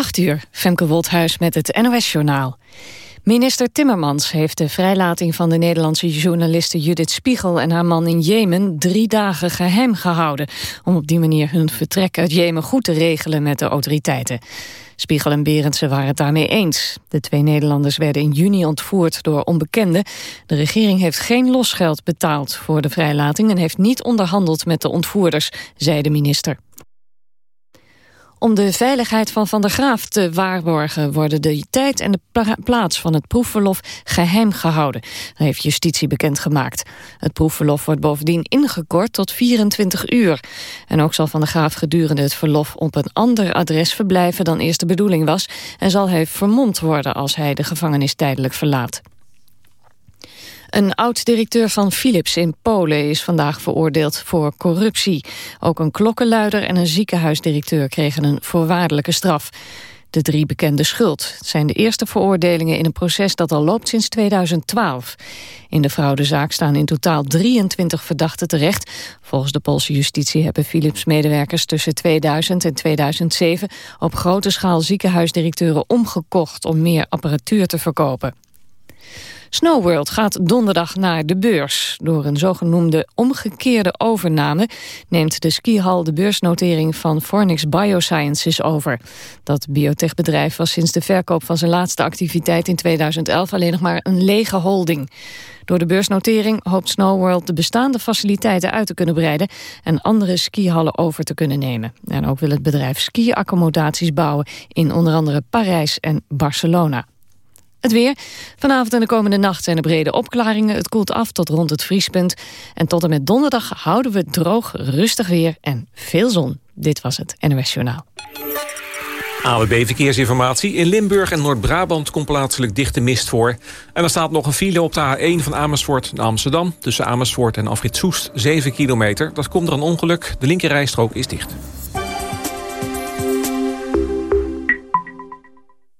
8 uur, Femke Wolthuis met het NOS-journaal. Minister Timmermans heeft de vrijlating van de Nederlandse journaliste Judith Spiegel en haar man in Jemen drie dagen geheim gehouden, om op die manier hun vertrek uit Jemen goed te regelen met de autoriteiten. Spiegel en Berendsen waren het daarmee eens. De twee Nederlanders werden in juni ontvoerd door onbekenden. De regering heeft geen losgeld betaald voor de vrijlating en heeft niet onderhandeld met de ontvoerders, zei de minister. Om de veiligheid van Van der Graaf te waarborgen... worden de tijd en de plaats van het proefverlof geheim gehouden. Dat heeft justitie bekendgemaakt. Het proefverlof wordt bovendien ingekort tot 24 uur. En ook zal Van der Graaf gedurende het verlof... op een ander adres verblijven dan eerst de bedoeling was... en zal hij vermomd worden als hij de gevangenis tijdelijk verlaat. Een oud-directeur van Philips in Polen is vandaag veroordeeld voor corruptie. Ook een klokkenluider en een ziekenhuisdirecteur kregen een voorwaardelijke straf. De drie bekende schuld. Zijn de eerste veroordelingen in een proces dat al loopt sinds 2012. In de fraudezaak staan in totaal 23 verdachten terecht. Volgens de Poolse justitie hebben Philips-medewerkers tussen 2000 en 2007... op grote schaal ziekenhuisdirecteuren omgekocht om meer apparatuur te verkopen. Snowworld gaat donderdag naar de beurs. Door een zogenoemde omgekeerde overname neemt de skihal de beursnotering van Fornix Biosciences over. Dat biotechbedrijf was sinds de verkoop van zijn laatste activiteit in 2011 alleen nog maar een lege holding. Door de beursnotering hoopt Snowworld de bestaande faciliteiten uit te kunnen breiden en andere skihallen over te kunnen nemen. En ook wil het bedrijf ski-accommodaties bouwen in onder andere Parijs en Barcelona. Het weer. Vanavond en de komende nacht zijn er brede opklaringen. Het koelt af tot rond het vriespunt. En tot en met donderdag houden we droog, rustig weer en veel zon. Dit was het NOS Journaal. AWB Verkeersinformatie. In Limburg en Noord-Brabant komt plaatselijk dichte mist voor. En er staat nog een file op de A1 van Amersfoort naar Amsterdam... tussen Amersfoort en Afrit Soest, 7 kilometer. Dat komt er een ongeluk. De linkerrijstrook is dicht.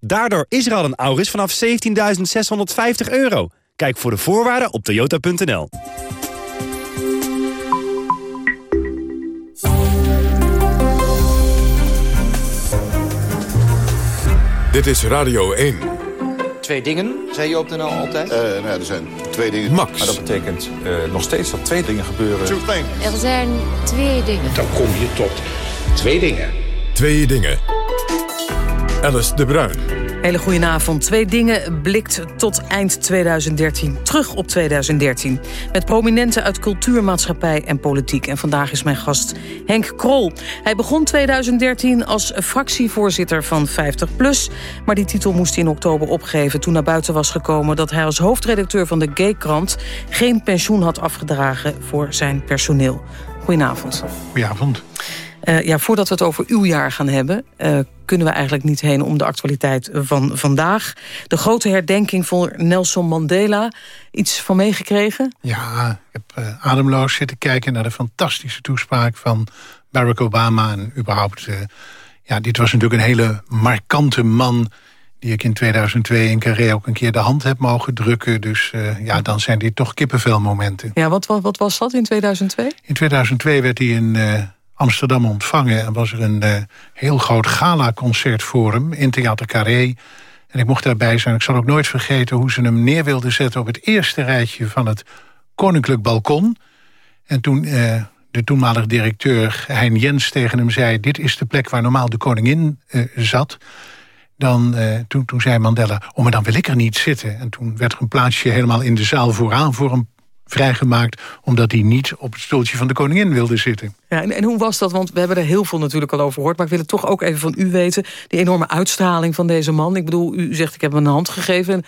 Daardoor is er al een Auris vanaf 17.650 euro. Kijk voor de voorwaarden op toyota.nl. Dit is Radio 1. Twee dingen, zei je op de NL altijd? Uh, nou er zijn twee dingen. Max. Maar dat betekent uh, nog steeds dat twee dingen gebeuren. Er zijn twee dingen. Dan kom je tot twee dingen. Twee dingen. Alice de Bruin. Hele goedenavond. Twee dingen blikt tot eind 2013. Terug op 2013. Met prominenten uit cultuur, maatschappij en politiek. En vandaag is mijn gast Henk Krol. Hij begon 2013 als fractievoorzitter van 50PLUS. Maar die titel moest hij in oktober opgeven toen naar buiten was gekomen... dat hij als hoofdredacteur van de Gay-krant... geen pensioen had afgedragen voor zijn personeel. Goedenavond. Goedenavond. Uh, ja, voordat we het over uw jaar gaan hebben... Uh, kunnen we eigenlijk niet heen om de actualiteit van vandaag. De grote herdenking voor Nelson Mandela. Iets van meegekregen? Ja, ik heb uh, ademloos zitten kijken naar de fantastische toespraak van Barack Obama. En überhaupt, ja, dit was natuurlijk een hele markante man die ik in 2002 in Carré ook een keer de hand heb mogen drukken. Dus uh, ja, dan zijn dit toch kippenvelmomenten. Ja, wat, wat, wat was dat in 2002? In 2002 werd hij in Amsterdam ontvangen... en was er een uh, heel groot gala-concert voor hem in Theater Carré. En ik mocht daarbij zijn. Ik zal ook nooit vergeten hoe ze hem neer wilden zetten... op het eerste rijtje van het Koninklijk Balkon. En toen de toenmalige directeur Hein Jens tegen hem zei... dit is de plek waar normaal de koningin zat dan, uh, toen, toen zei Mandela, oh, maar dan wil ik er niet zitten. En toen werd er een plaatsje helemaal in de zaal vooraan voor hem vrijgemaakt... omdat hij niet op het stoeltje van de koningin wilde zitten. Ja, en, en, hoe was dat? Want we hebben er heel veel natuurlijk al over gehoord... maar ik wil het toch ook even van u weten... die enorme uitstraling van deze man. Ik bedoel, u zegt, ik heb hem een hand gegeven... en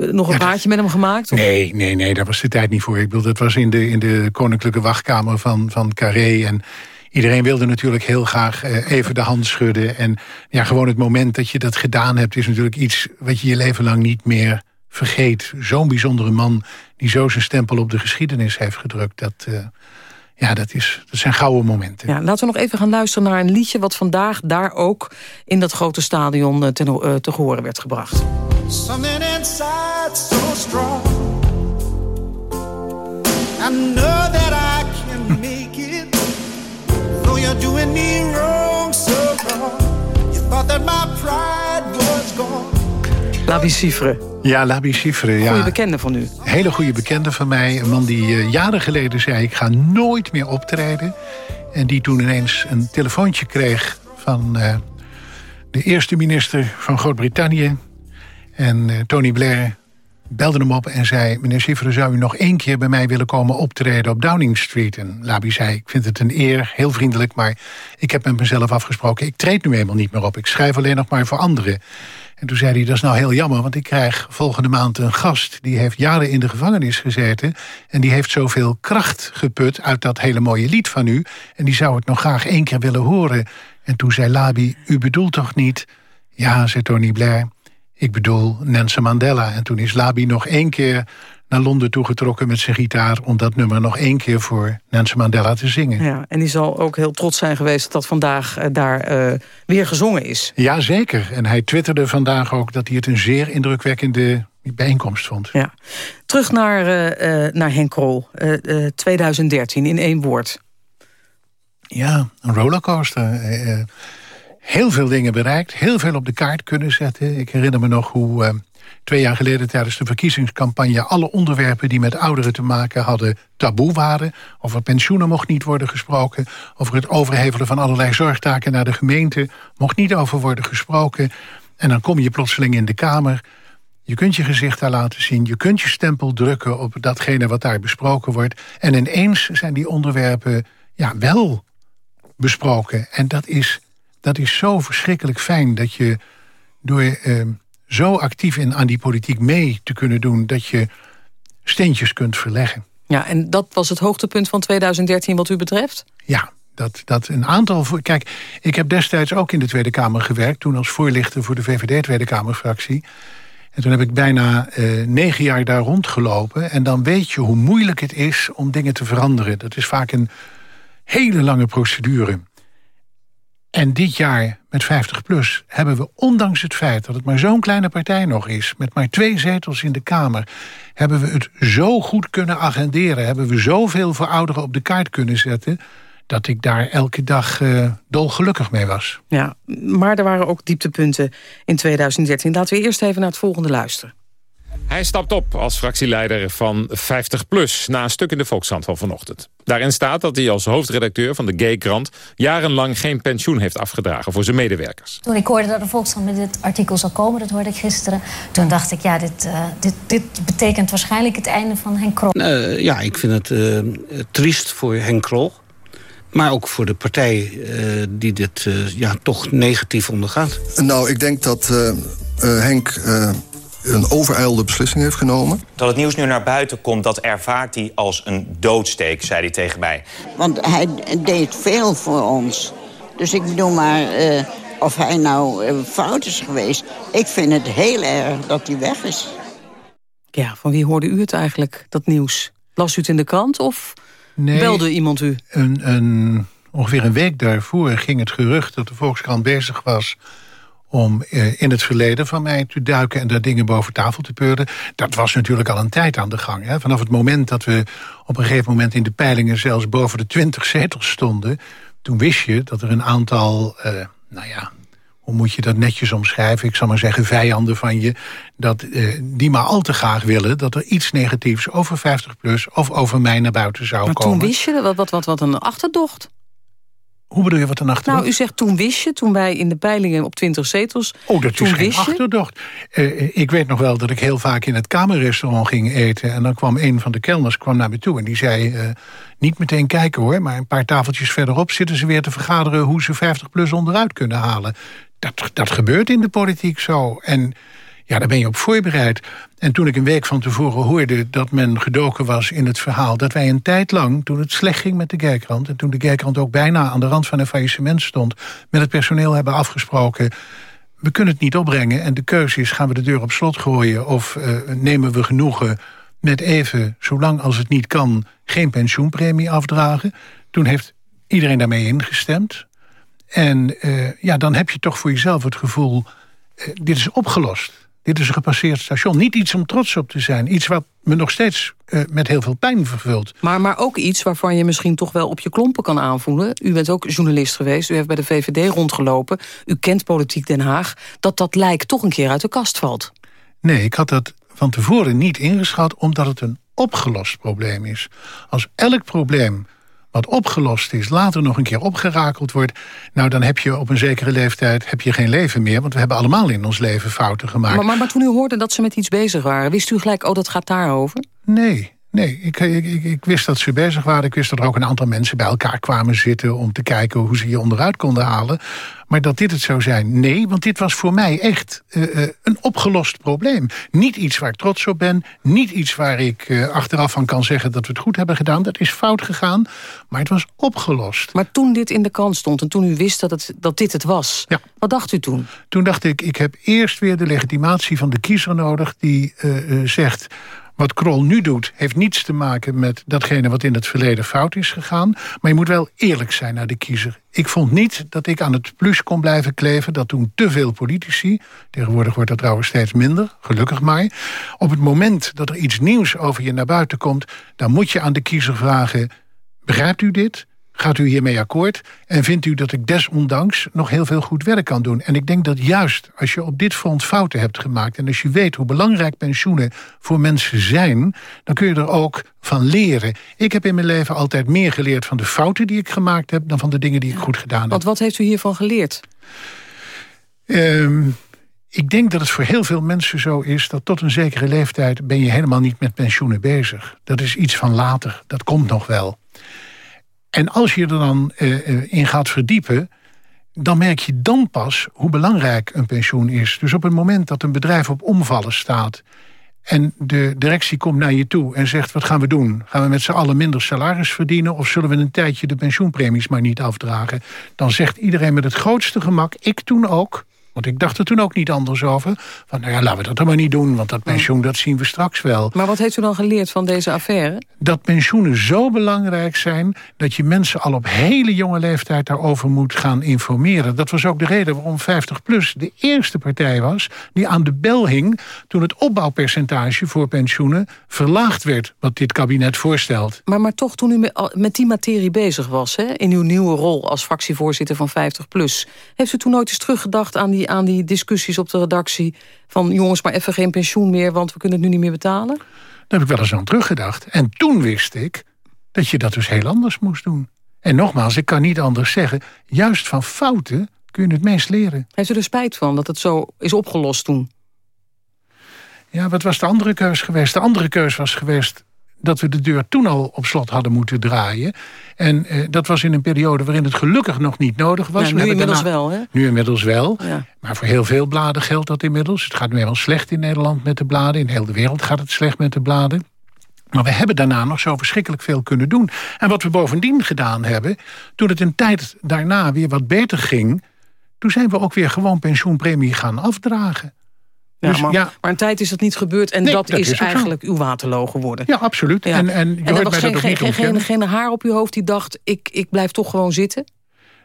eh, nog een ja, praatje met hem gemaakt? Of? Nee, nee, nee, daar was de tijd niet voor. Ik bedoel, dat was in de, in de koninklijke wachtkamer van, van Carré... en iedereen wilde natuurlijk heel graag eh, even de hand schudden. En ja, gewoon het moment dat je dat gedaan hebt... is natuurlijk iets wat je je leven lang niet meer vergeet. Zo'n bijzondere man die zo zijn stempel op de geschiedenis heeft gedrukt. Dat, uh, ja, dat, is, dat zijn gouden momenten. Ja, laten we nog even gaan luisteren naar een liedje... wat vandaag daar ook in dat grote stadion uh, ten, uh, te horen werd gebracht. Something inside so strong I know that I can make it Though you're doing me wrong so wrong You thought that my pride was gone Labi Cifre. Ja, Labi Cifre. Ja. Goede bekende van u. Hele goede bekende van mij. Een man die uh, jaren geleden zei... ik ga nooit meer optreden. En die toen ineens een telefoontje kreeg... van uh, de eerste minister van Groot-Brittannië. En uh, Tony Blair belde hem op en zei... meneer Cifre, zou u nog één keer bij mij willen komen optreden op Downing Street? En Labi zei, ik vind het een eer, heel vriendelijk... maar ik heb met mezelf afgesproken, ik treed nu eenmaal niet meer op. Ik schrijf alleen nog maar voor anderen. En toen zei hij, dat is nou heel jammer, want ik krijg volgende maand een gast... die heeft jaren in de gevangenis gezeten... en die heeft zoveel kracht geput uit dat hele mooie lied van u... en die zou het nog graag één keer willen horen. En toen zei Labi, u bedoelt toch niet... Ja, zei Tony Blair, ik bedoel Nelson Mandela. En toen is Labi nog één keer naar Londen toegetrokken met zijn gitaar... om dat nummer nog één keer voor Nelson Mandela te zingen. Ja, en die zal ook heel trots zijn geweest dat dat vandaag uh, daar uh, weer gezongen is. Ja, zeker. En hij twitterde vandaag ook dat hij het een zeer indrukwekkende bijeenkomst vond. Ja. Terug naar, uh, naar Henk Krol, 2013, in één woord. Ja, een rollercoaster heel veel dingen bereikt. Heel veel op de kaart kunnen zetten. Ik herinner me nog hoe twee jaar geleden tijdens de verkiezingscampagne... alle onderwerpen die met ouderen te maken hadden taboe waren. Over pensioenen mocht niet worden gesproken. Over het overhevelen van allerlei zorgtaken naar de gemeente... mocht niet over worden gesproken. En dan kom je plotseling in de Kamer... Je kunt je gezicht daar laten zien. Je kunt je stempel drukken op datgene wat daar besproken wordt. En ineens zijn die onderwerpen ja, wel besproken. En dat is dat is zo verschrikkelijk fijn dat je door uh, zo actief in, aan die politiek mee te kunnen doen... dat je steentjes kunt verleggen. Ja, en dat was het hoogtepunt van 2013 wat u betreft? Ja, dat, dat een aantal... Kijk, ik heb destijds ook in de Tweede Kamer gewerkt... toen als voorlichter voor de VVD Tweede Kamerfractie. En toen heb ik bijna uh, negen jaar daar rondgelopen. En dan weet je hoe moeilijk het is om dingen te veranderen. Dat is vaak een hele lange procedure. En dit jaar met 50PLUS hebben we, ondanks het feit dat het maar zo'n kleine partij nog is... met maar twee zetels in de Kamer, hebben we het zo goed kunnen agenderen... hebben we zoveel voor ouderen op de kaart kunnen zetten... dat ik daar elke dag uh, dolgelukkig mee was. Ja, maar er waren ook dieptepunten in 2013. Laten we eerst even naar het volgende luisteren. Hij stapt op als fractieleider van 50PLUS... na een stuk in de Volkskrant van vanochtend. Daarin staat dat hij als hoofdredacteur van de Gay-krant... jarenlang geen pensioen heeft afgedragen voor zijn medewerkers. Toen ik hoorde dat de Volkskrant met dit artikel zou komen... dat hoorde ik gisteren, toen dacht ik... ja, dit, uh, dit, dit betekent waarschijnlijk het einde van Henk Krol. Uh, ja, ik vind het uh, triest voor Henk Krol. Maar ook voor de partij die dit ja, toch negatief ondergaat. Nou, ik denk dat Henk een overijlde beslissing heeft genomen. Dat het nieuws nu naar buiten komt, dat ervaart hij als een doodsteek, zei hij tegen mij. Want hij deed veel voor ons. Dus ik bedoel maar, uh, of hij nou uh, fout is geweest... ik vind het heel erg dat hij weg is. Ja, van wie hoorde u het eigenlijk, dat nieuws? Las u het in de krant of nee, belde iemand u? Een, een, ongeveer een week daarvoor ging het gerucht dat de Volkskrant bezig was om in het verleden van mij te duiken... en daar dingen boven tafel te peuren. Dat was natuurlijk al een tijd aan de gang. Hè? Vanaf het moment dat we op een gegeven moment in de peilingen... zelfs boven de twintig zetels stonden... toen wist je dat er een aantal, nou ja, hoe moet je dat netjes omschrijven? Ik zal maar zeggen, vijanden van je... Dat, eh, die maar al te graag willen dat er iets negatiefs over 50PLUS... of over mij naar buiten zou maar komen. toen wist je, wat, wat, wat, wat een achterdocht. Hoe bedoel je wat een achterdocht? Nou, u zegt toen wist je, toen wij in de peilingen op 20 zetels... Oh, dat toen is geen wist je? achterdocht. Eh, ik weet nog wel dat ik heel vaak in het kamerrestaurant ging eten... en dan kwam een van de kelners kwam naar me toe en die zei... eh, niet meteen kijken hoor, maar een paar tafeltjes verderop... zitten ze weer te vergaderen hoe ze 50PLUS onderuit kunnen halen. Dat, dat gebeurt in de politiek zo. En ja, daar ben je op voorbereid. En toen ik een week van tevoren hoorde dat men gedoken was in het verhaal... dat wij een tijd lang, toen het slecht ging met de Kijkrand... en toen de Kijkrand ook bijna aan de rand van een faillissement stond... met het personeel hebben afgesproken... we kunnen het niet opbrengen en de keuze is... gaan we de deur op slot gooien of uh, nemen we genoegen met even... zolang als het niet kan, geen pensioenpremie afdragen. Toen heeft iedereen daarmee ingestemd. En uh, ja, dan heb je toch voor jezelf het gevoel... Uh, dit is opgelost. Dit is een gepasseerd station. Niet iets om trots op te zijn. Iets wat me nog steeds uh, met heel veel pijn vervult. Maar, maar ook iets waarvan je misschien toch wel op je klompen kan aanvoelen. U bent ook journalist geweest. U heeft bij de VVD rondgelopen. U kent politiek Den Haag. Dat dat lijkt toch een keer uit de kast valt. Nee, ik had dat van tevoren niet ingeschat... omdat het een opgelost probleem is. Als elk probleem wat opgelost is, later nog een keer opgerakeld wordt... nou, dan heb je op een zekere leeftijd heb je geen leven meer... want we hebben allemaal in ons leven fouten gemaakt. Maar, maar, maar toen u hoorde dat ze met iets bezig waren... wist u gelijk, oh, dat gaat daarover? Nee, Nee, ik, ik, ik, ik, wist dat ze bezig waren. Ik wist dat er ook een aantal mensen bij elkaar kwamen zitten... om te kijken hoe ze je onderuit konden halen. Maar dat dit het zou zijn, nee. Want dit was voor mij echt uh, uh, een opgelost probleem. Niet iets waar ik trots op ben. Niet iets waar ik uh, achteraf van kan zeggen dat we het goed hebben gedaan. Dat is fout gegaan, maar het was opgelost. Maar toen dit in de kant stond en toen u wist dat, het, dat dit het was... Ja. wat dacht u toen? Toen dacht ik, ik heb eerst weer de legitimatie van de kiezer nodig... die zegt... Wat Krol nu doet, heeft niets te maken met datgene wat in het verleden fout is gegaan. Maar je moet wel eerlijk zijn naar de kiezer. Ik vond niet dat ik aan het plus kon blijven kleven... dat toen te veel politici, tegenwoordig wordt dat trouwens steeds minder, gelukkig maar... op het moment dat er iets nieuws over je naar buiten komt... dan moet je aan de kiezer vragen, begrijpt u dit? Gaat u hiermee akkoord? En vindt u dat ik desondanks nog heel veel goed werk kan doen? En ik denk dat juist als je op dit front fouten hebt gemaakt... en als je weet hoe belangrijk pensioenen voor mensen zijn... dan kun je er ook van leren. Ik heb in mijn leven altijd meer geleerd van de fouten die ik gemaakt heb... dan van de dingen die ik goed gedaan heb. Want wat heeft u hiervan geleerd? Um, ik denk dat het voor heel veel mensen zo is... dat tot een zekere leeftijd ben je helemaal niet met pensioenen bezig. Dat is iets van later, dat komt nog wel. En als je er dan uh, in gaat verdiepen... dan merk je dan pas hoe belangrijk een pensioen is. Dus op het moment dat een bedrijf op omvallen staat... en de directie komt naar je toe en zegt... wat gaan we doen? Gaan we met z'n allen minder salaris verdienen... of zullen we een tijdje de pensioenpremies maar niet afdragen? Dan zegt iedereen met het grootste gemak, ik toen ook... Want ik dacht er toen ook niet anders over. Van nou ja, laten we dat dan maar niet doen, want dat pensioen dat zien we straks wel. Maar wat heeft u dan geleerd van deze affaire? Dat pensioenen zo belangrijk zijn... dat je mensen al op hele jonge leeftijd daarover moet gaan informeren. Dat was ook de reden waarom 50PLUS de eerste partij was... die aan de bel hing toen het opbouwpercentage voor pensioenen... verlaagd werd, wat dit kabinet voorstelt. Maar, maar toch, toen u met die materie bezig was... Hè, in uw nieuwe rol als fractievoorzitter van 50PLUS... heeft u toen nooit eens teruggedacht aan die aan die discussies op de redactie... van jongens, maar even geen pensioen meer... want we kunnen het nu niet meer betalen? Daar heb ik wel eens aan teruggedacht. En toen wist ik dat je dat dus heel anders moest doen. En nogmaals, ik kan niet anders zeggen... juist van fouten kun je het meest leren. Heeft u er spijt van dat het zo is opgelost toen? Ja, wat was de andere keus geweest? De andere keus was geweest dat we de deur toen al op slot hadden moeten draaien. En eh, dat was in een periode waarin het gelukkig nog niet nodig was. Ja, nu inmiddels wel, hè? Nu inmiddels wel. Ja. Maar voor heel veel bladen geldt dat inmiddels. Het gaat nu helemaal slecht in Nederland met de bladen. In de hele wereld gaat het slecht met de bladen. Maar we hebben daarna nog zo verschrikkelijk veel kunnen doen. En wat we bovendien gedaan hebben... toen het een tijd daarna weer wat beter ging... toen zijn we ook weer gewoon pensioenpremie gaan afdragen. Ja, dus, maar, ja. maar een tijd is dat niet gebeurd en nee, dat, dat, is, is eigenlijk uw waterloo geworden. Ja, absoluut. Ja. En, en, je en er was geen, geen, geen, geen, geen haar op uw hoofd die dacht... Ik, ik blijf toch gewoon zitten?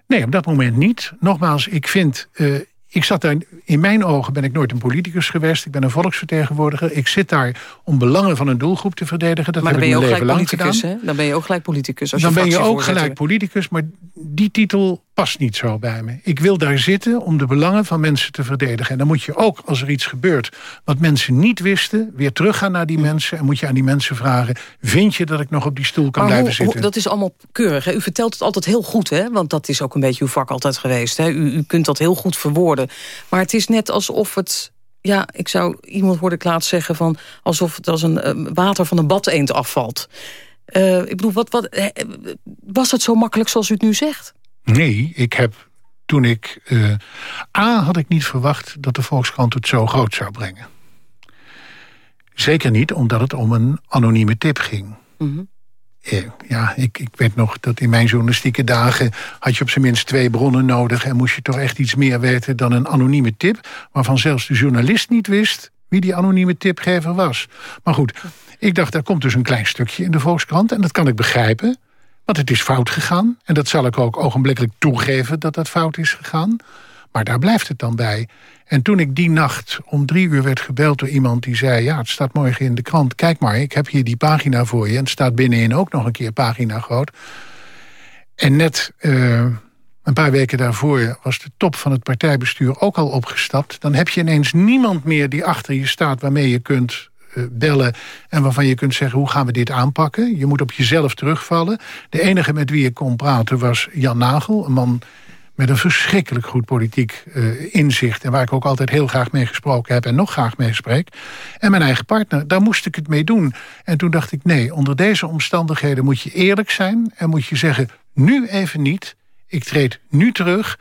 Nee, op dat moment niet. Nogmaals, ik vind... Uh, ik zat daar, in mijn ogen ben ik nooit een politicus geweest. Ik ben een volksvertegenwoordiger. Ik zit daar om belangen van een doelgroep te verdedigen. Dat maar heb dan ben je ik ook mijn gelijk leven lang politicus, gedaan. hè? Dan ben je ook gelijk politicus. Als Dan je ben je ook gelijk politicus, maar die titel past niet zo bij me. Ik wil daar zitten om de belangen van mensen te verdedigen. En dan moet je ook, als er iets gebeurt wat mensen niet wisten... weer teruggaan naar die mensen en moet je aan die mensen vragen... vind je dat ik nog op die stoel kan Maar blijven hoe- hoe- zitten? dat is allemaal keurig. Hè? U vertelt het altijd heel goed, hè? want dat is ook een beetje uw vak altijd geweest. Hè? U, u kunt dat heel goed verwoorden. Maar het is net alsof het... Ja, ik zou iemand hoorde ik zeggen van... alsof het als een eh, water van een bad eend afvalt. Eh, ik bedoel, wat, wat, was het zo makkelijk zoals u het nu zegt? Nee, ik heb toen ik... eh, A, had ik niet verwacht dat de Volkskrant het zo groot zou brengen. Zeker niet omdat het om een anonieme tip ging. Eh, Ja, ik, ik weet nog dat in mijn journalistieke dagen... had je op zijn minst twee bronnen nodig... en moest je toch echt iets meer weten dan een anonieme tip... waarvan zelfs de journalist niet wist wie die anonieme tipgever was. Maar goed, ik dacht, daar komt dus een klein stukje in de Volkskrant... en dat kan ik begrijpen, want het is fout gegaan. En dat zal ik ook ogenblikkelijk toegeven dat dat fout is gegaan. Maar daar blijft het dan bij. En toen ik die nacht om drie uur werd gebeld door iemand die zei... ja, het staat morgen in de krant, kijk maar, ik heb hier die pagina voor je... en het staat binnenin ook nog een keer pagina groot. En net eh, een paar weken daarvoor was de top van het partijbestuur ook al opgestapt. Dan heb je ineens niemand meer die achter je staat waarmee je kunt bellen... en waarvan je kunt zeggen, hoe gaan we dit aanpakken? Je moet op jezelf terugvallen. De enige met wie ik kon praten was Jan Nagel, een man met een verschrikkelijk goed politiek eh, inzicht... en waar ik ook altijd heel graag mee gesproken heb... en nog graag mee spreek. En mijn eigen partner, daar moest ik het mee doen. En toen dacht ik, nee, onder deze omstandigheden moet je eerlijk zijn... en moet je zeggen, nu even niet, ik treed nu terug...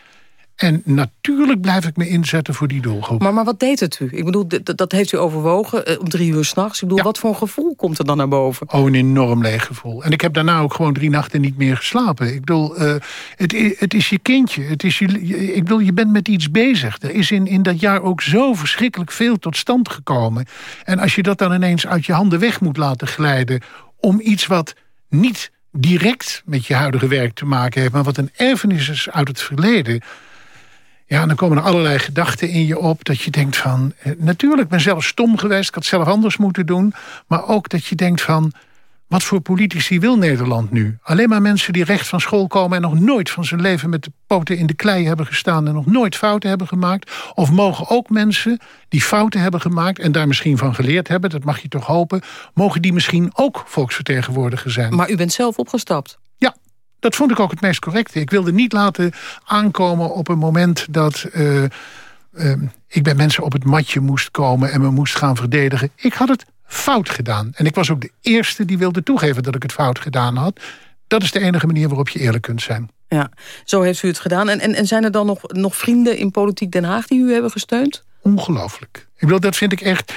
en natuurlijk blijf ik me inzetten voor die doelgroep. Maar, maar wat deed het u? Ik bedoel, dat heeft u overwogen eh, om drie uur s'nachts. Ik bedoel, wat voor een gevoel komt er dan naar boven? Oh, een enorm leeg gevoel. En ik heb daarna ook gewoon drie nachten niet meer geslapen. Ik bedoel, eh, het, het is je kindje. Het is je- ik bedoel, je bent met iets bezig. Er is in, in dat jaar ook zo verschrikkelijk veel tot stand gekomen. En als je dat dan ineens uit je handen weg moet laten glijden... om iets wat niet direct met je huidige werk te maken heeft... maar wat een erfenis is uit het verleden... Ja, dan komen er allerlei gedachten in je op. Dat je denkt van, eh, natuurlijk, ben zelf stom geweest. Ik had zelf anders moeten doen. Maar ook dat je denkt van, wat voor politici wil Nederland nu? Alleen maar mensen die recht van school komen... en nog nooit van zijn leven met de poten in de klei hebben gestaan... en nog nooit fouten hebben gemaakt? Of mogen ook mensen die fouten hebben gemaakt... en daar misschien van geleerd hebben, dat mag je toch hopen... mogen die misschien ook volksvertegenwoordiger zijn? Maar u bent zelf opgestapt. Dat vond ik ook het meest correcte. Ik wilde niet laten aankomen op een moment dat... eh, eh, ik bij mensen op het matje moest komen en me moest gaan verdedigen. Ik had het fout gedaan. En ik was ook de eerste die wilde toegeven dat ik het fout gedaan had. Dat is de enige manier waarop je eerlijk kunt zijn. Ja, zo heeft u het gedaan. En, en, en zijn er dan nog, nog vrienden in Politiek Den Haag die u hebben gesteund? Ongelooflijk. Ik bedoel, dat vind ik echt...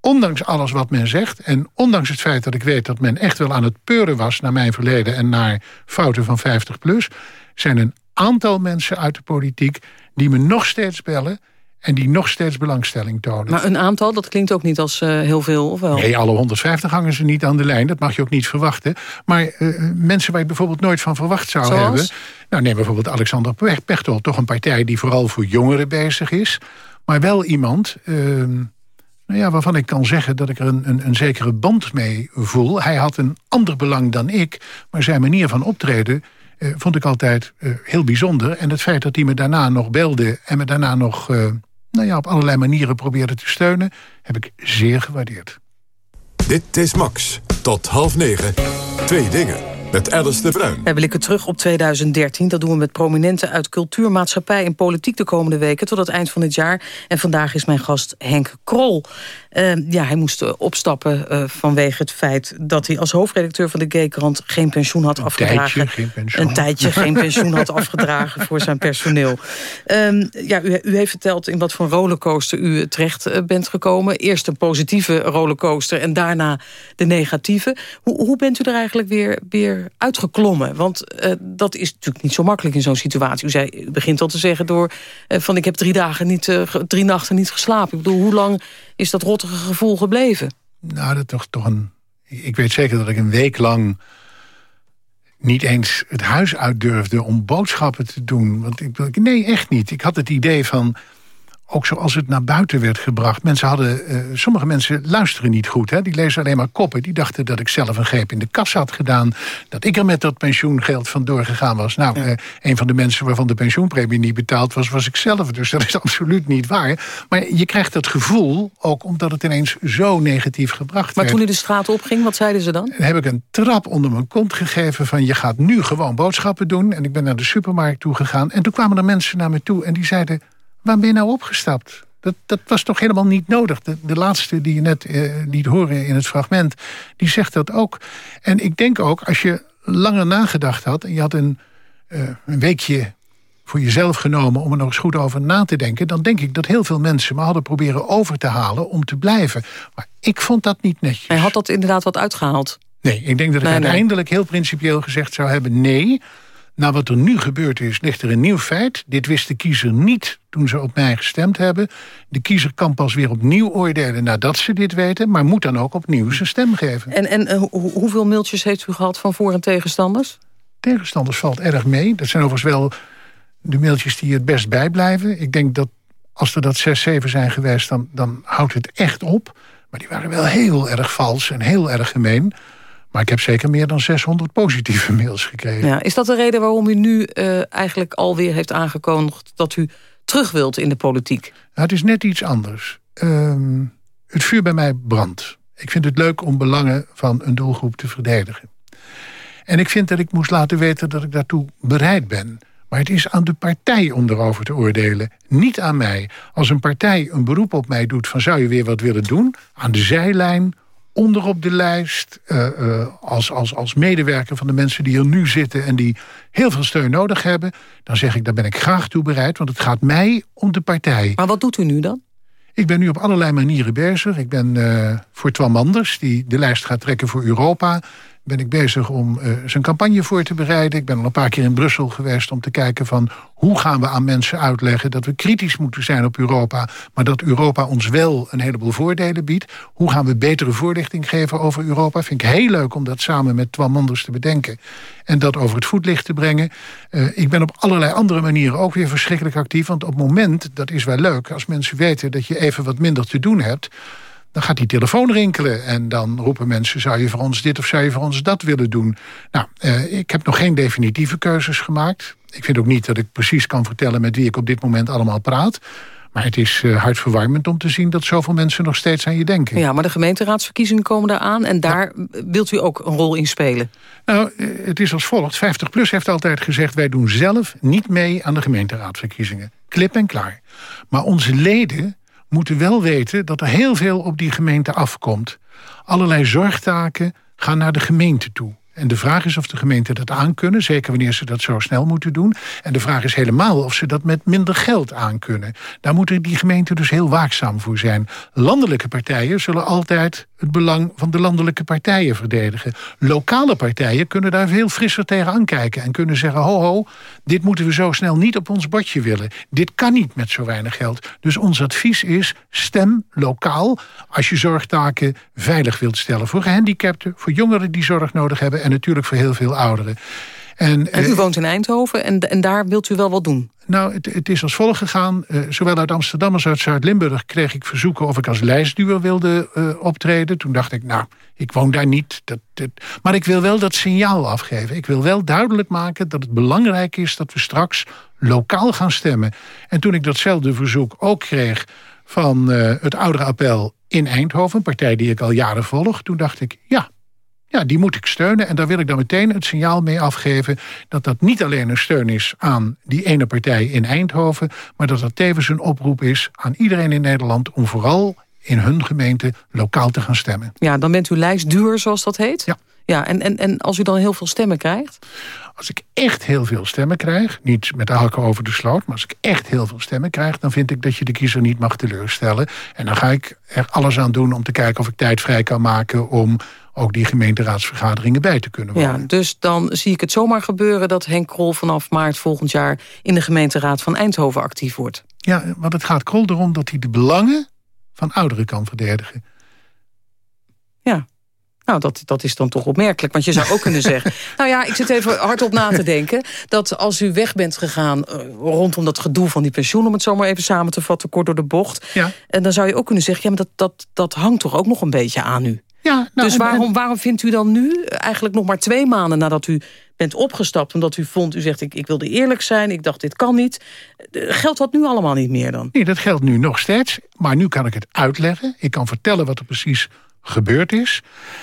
Ondanks alles wat men zegt... en ondanks het feit dat ik weet dat men echt wel aan het peuren was... naar mijn verleden en naar fouten van 50PLUS... zijn een aantal mensen uit de politiek die me nog steeds bellen... en die nog steeds belangstelling tonen. Maar een aantal, dat klinkt ook niet als eh, heel veel, of wel? Nee, alle 150 hangen ze niet aan de lijn. Dat mag je ook niet verwachten. Maar eh, mensen waar je bijvoorbeeld nooit van verwacht zou Zoals? hebben... Nou, neem bijvoorbeeld Alexander Pe- Pechtold. Toch een partij die vooral voor jongeren bezig is. Maar wel iemand... ehm, ja, waarvan ik kan zeggen dat ik er een, een, een zekere band mee voel. Hij had een ander belang dan ik. Maar zijn manier van optreden eh, vond ik altijd eh, heel bijzonder. En het feit dat hij me daarna nog belde... en me daarna nog eh, nou ja, op allerlei manieren probeerde te steunen... heb ik zeer gewaardeerd. Dit is Max. Tot half negen. Twee dingen. Met Alice de Bruin. We blikken terug op 2013. Dat doen we met prominenten uit cultuur, maatschappij en politiek de komende weken tot het eind van het jaar. En vandaag is mijn gast Henk Krol. Uh, ja, hij moest uh, opstappen uh, vanwege het feit dat hij als hoofdredacteur van de Gaykrant geen pensioen had Een afgedragen. tijdje geen pensioen. Een tijdje geen pensioen had afgedragen voor zijn personeel. Um, ja, u, u, heeft verteld in wat voor rollercoaster u terecht uh, bent gekomen. Eerst een positieve rollercoaster en daarna de negatieve. Hoe, hoe bent u er eigenlijk weer, weer uitgeklommen? Want uh, dat is natuurlijk niet zo makkelijk in zo'n situatie. U, zei, u begint al te zeggen door van ik heb drie dagen niet, drie nachten niet geslapen. Ik bedoel, hoe lang is dat rottige gevoel gebleven? Nou, dat toch, toch een. Ik weet zeker dat ik een week lang niet eens het huis uit durfde om boodschappen te doen. Want ik, nee, echt niet. Ik had het idee van ook zoals het naar buiten werd gebracht. Mensen hadden, uh, sommige mensen luisteren niet goed. Hè? Die lezen alleen maar koppen. Die dachten dat ik zelf een greep in de kas had gedaan. Dat ik er met dat pensioengeld vandoor gegaan was. Nou, ja. uh, een van de mensen waarvan de pensioenpremie niet betaald was... was ik zelf. Dus dat is absoluut niet waar. Maar je krijgt dat gevoel, ook omdat het ineens zo negatief gebracht maar werd. Maar toen u de straat opging, wat zeiden ze dan? Dan heb ik een trap onder mijn kont gegeven van... je gaat nu gewoon boodschappen doen. En ik ben naar de supermarkt toe gegaan. En toen kwamen er mensen naar me toe en die zeiden waar ben je nou opgestapt? Dat, dat was toch helemaal niet nodig. De, de laatste die je net eh, liet horen in het fragment, die zegt dat ook. En ik denk ook, als je langer nagedacht had... en je had een, uh, een weekje voor jezelf genomen om er nog eens goed over na te denken... dan denk ik dat heel veel mensen me hadden proberen over te halen om te blijven. Maar ik vond dat niet netjes. Hij had dat inderdaad wat uitgehaald. Nee, ik denk dat ik Nee, nee. uiteindelijk heel principieel gezegd zou hebben... nee, nou, wat er nu gebeurd is, ligt er een nieuw feit. Dit wist de kiezer niet toen ze op mij gestemd hebben. De kiezer kan pas weer opnieuw oordelen nadat ze dit weten... maar moet dan ook opnieuw zijn stem geven. En, en uh, ho hoeveel mailtjes heeft u gehad van voor- en tegenstanders? Tegenstanders valt erg mee. Dat zijn overigens wel de mailtjes die het best bijblijven. Ik denk dat als er dat zes, zeven zijn geweest, dan, dan houdt het echt op. Maar die waren wel heel erg vals en heel erg gemeen. Maar ik heb zeker meer dan 600 positieve mails gekregen. Ja, is dat de reden waarom u nu uh, eigenlijk alweer heeft aangekondigd... dat u terug wilt in de politiek? Nou, het is net iets anders. Um, het vuur bij mij brandt. Ik vind het leuk om belangen van een doelgroep te verdedigen. En ik vind dat ik moest laten weten dat ik daartoe bereid ben. Maar het is aan de partij om erover te oordelen. Niet aan mij. Als een partij een beroep op mij doet van zou je weer wat willen doen... aan de zijlijn, onderop de lijst... Uh, uh, als, als, als medewerker van de mensen die er nu zitten... en die heel veel steun nodig hebben... dan zeg ik, daar ben ik graag toe bereid... want het gaat mij om de partij. Maar wat doet u nu dan? Ik ben nu op allerlei manieren bezig. Ik ben uh, voor Twan Manders, die de lijst gaat trekken voor Europa ben ik bezig om uh, zijn campagne voor te bereiden. Ik ben al een paar keer in Brussel geweest om te kijken van... hoe gaan we aan mensen uitleggen dat we kritisch moeten zijn op Europa... maar dat Europa ons wel een heleboel voordelen biedt. Hoe gaan we betere voorlichting geven over Europa? Vind ik heel leuk om dat samen met Twan Manders te bedenken... en dat over het voetlicht te brengen. Uh, ik ben op allerlei andere manieren ook weer verschrikkelijk actief... want op het moment, dat is wel leuk, als mensen weten dat je even wat minder te doen hebt dan gaat die telefoon rinkelen. En dan roepen mensen, zou je voor ons dit of zou je voor ons dat willen doen? Nou, uh, ik heb nog geen definitieve keuzes gemaakt. Ik vind ook niet dat ik precies kan vertellen met wie ik op dit moment allemaal praat. Maar het is uh, hartverwarmend om te zien dat zoveel mensen nog steeds aan je denken. Ja, maar de gemeenteraadsverkiezingen komen eraan en daar ja. wilt u ook een rol in spelen? Nou, het is als volgt. 50PLUS heeft altijd gezegd, wij doen zelf niet mee aan de gemeenteraadsverkiezingen. Klip en klaar. Maar onze leden moeten wel weten dat er heel veel op die gemeente afkomt. Allerlei zorgtaken gaan naar de gemeente toe. En de vraag is of de gemeenten dat aankunnen, zeker wanneer ze dat zo snel moeten doen. En de vraag is helemaal of ze dat met minder geld aankunnen. Daar moeten die gemeenten dus heel waakzaam voor zijn. Landelijke partijen zullen altijd het belang van de landelijke partijen verdedigen. Lokale partijen kunnen daar veel frisser tegen aankijken en kunnen zeggen, ho ho, dit moeten we zo snel niet op ons bordje willen. Dit kan niet met zo weinig geld. Dus ons advies is, stem lokaal als je zorgtaken veilig wilt stellen. Voor gehandicapten, voor jongeren die zorg nodig hebben en natuurlijk voor heel veel ouderen. En, en u uh, woont in Eindhoven en, en daar wilt u wel wat doen? Nou, het, het is als volgt gegaan. Uh, zowel uit Amsterdam als uit Zuid-Limburg kreeg ik verzoeken... of ik als lijstduwer wilde uh, optreden. Toen dacht ik, nou, ik woon daar niet. Dat, dat, maar ik wil wel dat signaal afgeven. Ik wil wel duidelijk maken dat het belangrijk is... dat we straks lokaal gaan stemmen. En toen ik datzelfde verzoek ook kreeg van uh, het oudere appel in Eindhoven... een partij die ik al jaren volg, toen dacht ik, ja... Ja, die moet ik steunen en daar wil ik dan meteen het signaal mee afgeven... dat dat niet alleen een steun is aan die ene partij in Eindhoven... maar dat dat tevens een oproep is aan iedereen in Nederland... om vooral in hun gemeente lokaal te gaan stemmen. Ja, dan bent u lijstduur, zoals dat heet? Ja. Ja, en, en, en als u dan heel veel stemmen krijgt? Als ik echt heel veel stemmen krijg, niet met de hakken over de sloot... maar als ik echt heel veel stemmen krijg... dan vind ik dat je de kiezer niet mag teleurstellen. En dan ga ik er alles aan doen om te kijken of ik tijd vrij kan maken... om ook die gemeenteraadsvergaderingen bij te kunnen wonen. Ja, dus dan zie ik het zomaar gebeuren dat Henk Krol vanaf maart volgend jaar... in de gemeenteraad van Eindhoven actief wordt. Ja, want het gaat Krol erom dat hij de belangen van ouderen kan verdedigen. Ja, Nou, dat, dat is dan toch opmerkelijk. Want je zou ook kunnen zeggen... nou ja, ik zit even hardop na te denken... dat als u weg bent gegaan uh, rondom dat gedoe van die pensioen... om het zo maar even samen te vatten, kort door de bocht... Ja. en dan zou je ook kunnen zeggen... ja, maar dat, dat, dat hangt toch ook nog een beetje aan u? Ja, nou, dus waarom, waarom vindt u dan nu, eigenlijk nog maar twee maanden nadat u bent opgestapt... omdat u vond, u zegt, ik, ik wilde eerlijk zijn, ik dacht, dit kan niet. Geldt dat nu allemaal niet meer dan? Nee, dat geldt nu nog steeds. Maar nu kan ik het uitleggen. Ik kan vertellen wat er precies gebeurd is.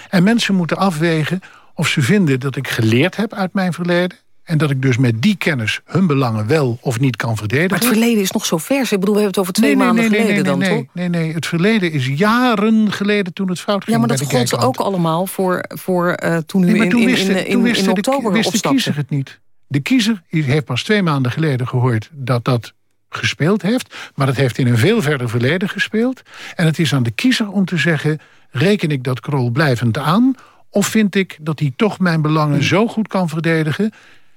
En mensen moeten afwegen of ze vinden dat ik geleerd heb uit mijn verleden... En dat ik dus met die kennis hun belangen wel of niet kan verdedigen. Maar het verleden is nog zo vers. Ik bedoel, we hebben het over twee maanden nee, geleden dan, nee, toch? Nee, nee, het verleden is jaren geleden toen het fout ging Ja, maar dat gold ook allemaal voor, voor uh, toen u in, in, in, in, in, oktober de, wist de kiezer het niet. De kiezer heeft pas twee maanden geleden gehoord dat dat gespeeld heeft. Maar dat heeft in een veel verder verleden gespeeld. En het is aan de kiezer om te zeggen... reken ik dat Krol blijvend aan... of vind ik dat hij toch mijn belangen zo goed kan verdedigen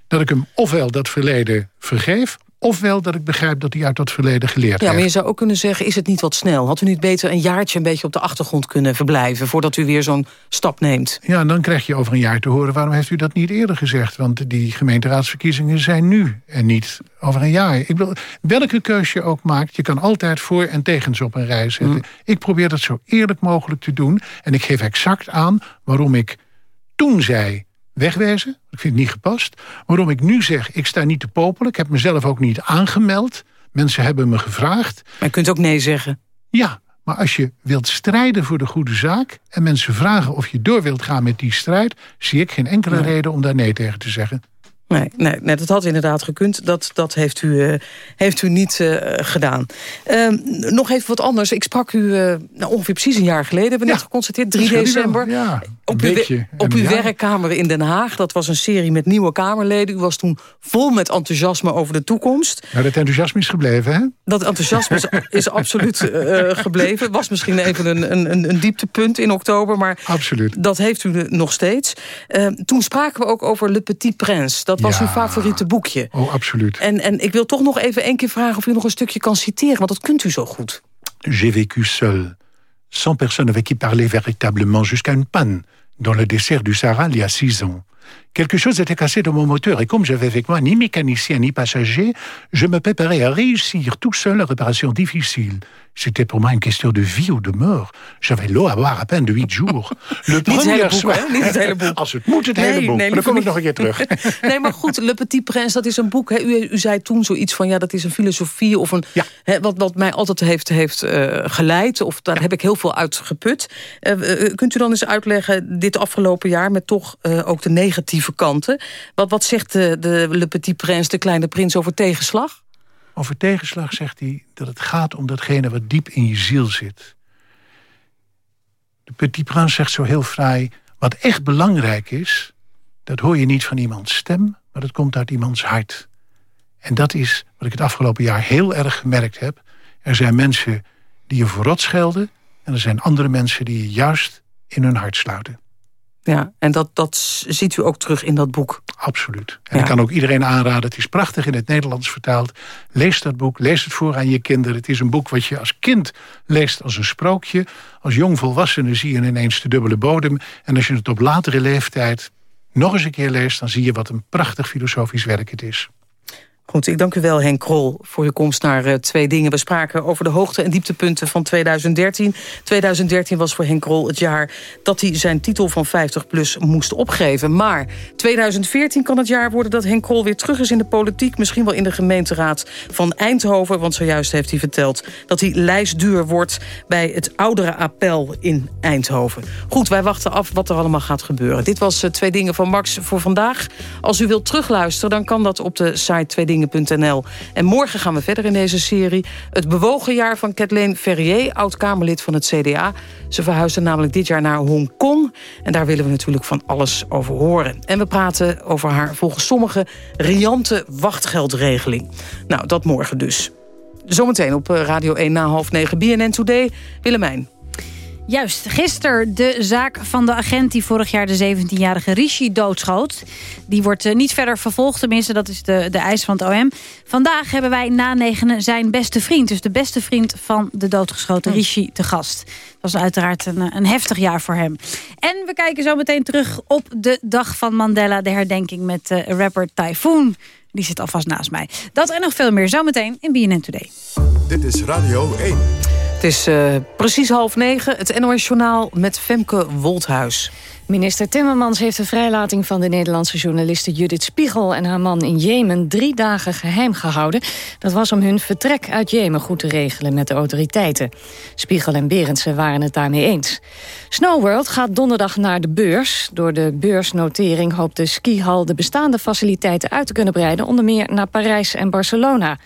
dat ik hem ofwel dat verleden vergeef... ofwel dat ik begrijp dat hij uit dat verleden geleerd heeft. Ja, maar je zou ook kunnen zeggen, is het niet wat snel? Had u niet beter een jaartje een beetje op de achtergrond kunnen verblijven... voordat u weer zo'n stap neemt? Ja, en dan krijg je over een jaar te horen... waarom heeft u dat niet eerder gezegd? Want die gemeenteraadsverkiezingen zijn nu en niet over een jaar. Ik wil, welke keus je ook maakt, je kan altijd voor- en tegens op een rij zetten. Mm. Ik probeer dat zo eerlijk mogelijk te doen... en ik geef exact aan waarom ik toen zei wegwezen. Ik vind het niet gepast. Waarom ik nu zeg, ik sta niet te popelen. Ik heb mezelf ook niet aangemeld. Mensen hebben me gevraagd. Maar je kunt ook nee zeggen. Ja, maar als je wilt strijden voor de goede zaak... en mensen vragen of je door wilt gaan met die strijd... zie ik geen enkele reden om daar nee tegen te zeggen. Nee, nee, nee, dat had inderdaad gekund. Dat, dat heeft, u, uh, heeft u niet uh, gedaan. Uh, nog even wat anders. Ik sprak u uh, nou, ongeveer precies een jaar geleden. Hebben we net geconstateerd, 3 december. Ja, op uw, op uw werkkamer in Den Haag. Dat was een serie met nieuwe Kamerleden. U was toen vol met enthousiasme over de toekomst. Nou, dat enthousiasme is gebleven, hè? Dat enthousiasme is, is absoluut gebleven. Was misschien even een, een, een dieptepunt in oktober. Maar absoluut. dat heeft u nog steeds. toen spraken we ook over Le Petit Prince. Dat was ja. uw favoriete boekje. Oh, absoluut. En, en ik wil toch nog even één keer vragen of u nog een stukje kan citeren, want dat kunt u zo goed. J'ai vécu seul, sans personne avec qui parler véritablement, jusqu'à une panne dans le désert du Sahara il y a six ans. Quelque chose était cassé dans mon moteur et comme j'avais avec moi ni mécanicien ni passager, je me préparais à réussir tout seul la réparation difficile. C'était pour moi une question de vie ou de mort. J'avais l'eau à boire à peine de huit jours. Le premier soir... Niet het hele boek. Als het moet, het hele boek. Nee, dan kom ik nog een keer terug. nee, maar goed, Le Petit Prince, dat is een boek. Hè. U, u zei toen zoiets van, ja, dat is een filosofie... of een, ja. hè, wat, wat mij altijd heeft, heeft uh, geleid. Of daar ja. heb ik heel veel uit geput. Uh, uh, kunt u dan eens uitleggen, dit afgelopen jaar... met toch ook de negatieve kanten. Wat, wat zegt de, de Le Petit Prince, de kleine prins, over tegenslag? Over tegenslag zegt hij dat het gaat om datgene wat diep in je ziel zit. De Petit Prince zegt zo heel fraai... wat echt belangrijk is, dat hoor je niet van iemands stem... maar dat komt uit iemands hart. En dat is wat ik het afgelopen jaar heel erg gemerkt heb. Er zijn mensen die je voor rot schelden... en er zijn andere mensen die je juist in hun hart sluiten. Ja, en dat, dat ziet u ook terug in dat boek. Absoluut. En ja. ik kan ook iedereen aanraden, het is prachtig in het Nederlands vertaald. Lees dat boek, lees het voor aan je kinderen. Het is een boek wat je als kind leest als een sprookje. Als jongvolwassene zie je ineens de dubbele bodem. En als je het op latere leeftijd nog eens een keer leest... dan zie je wat een prachtig filosofisch werk het is. Goed, ik dank u wel Henk Krol voor uw komst naar uh, Twee Dingen. We spraken over de hoogte- en dieptepunten van 2013. 2013 was voor Henk Krol het jaar dat hij zijn titel van 50PLUS moest opgeven. Maar 2014 kan het jaar worden dat Henk Krol weer terug is in de politiek. Misschien wel in de gemeenteraad van Eindhoven. Want zojuist heeft hij verteld dat hij lijstduur wordt... bij het oudere appel in Eindhoven. Goed, wij wachten af wat er allemaal gaat gebeuren. Dit was uh, Twee Dingen van Max voor vandaag. Als u wilt terugluisteren, dan kan dat op de site Twee Dingen en morgen gaan we verder in deze serie. Het bewogen jaar van Kathleen Ferrier, oud-Kamerlid van het CDA. Ze verhuisde namelijk dit jaar naar Hongkong. En daar willen we natuurlijk van alles over horen. En we praten over haar volgens sommigen riante wachtgeldregeling. Nou, dat morgen dus. Zometeen op Radio 1 na half 9 BNN Today. Willemijn. Juist, gisteren de zaak van de agent die vorig jaar de 17-jarige Rishi doodschoot. Die wordt uh, niet verder vervolgd, tenminste dat is de, de eis van het OM. Vandaag hebben wij na negenen zijn beste vriend, dus de beste vriend van de doodgeschoten hm. Rishi te gast. Dat was uiteraard een, een heftig jaar voor hem. En we kijken zo meteen terug op de dag van Mandela, de herdenking met uh, rapper Typhoon. Die zit alvast naast mij. Dat en nog veel meer zometeen in BNN Today. Dit is Radio 1. Het is uh, precies half negen, het NOS Journaal met Femke Wolthuis. Minister Timmermans heeft de vrijlating van de Nederlandse journaliste Judith Spiegel en haar man in Jemen drie dagen geheim gehouden. Dat was om hun vertrek uit Jemen goed te regelen met de autoriteiten. Spiegel en Berendsen waren het daarmee eens. Snowworld gaat donderdag naar de beurs. Door de beursnotering hoopt de skihal de bestaande faciliteiten uit te kunnen breiden, onder meer naar Parijs en Barcelona.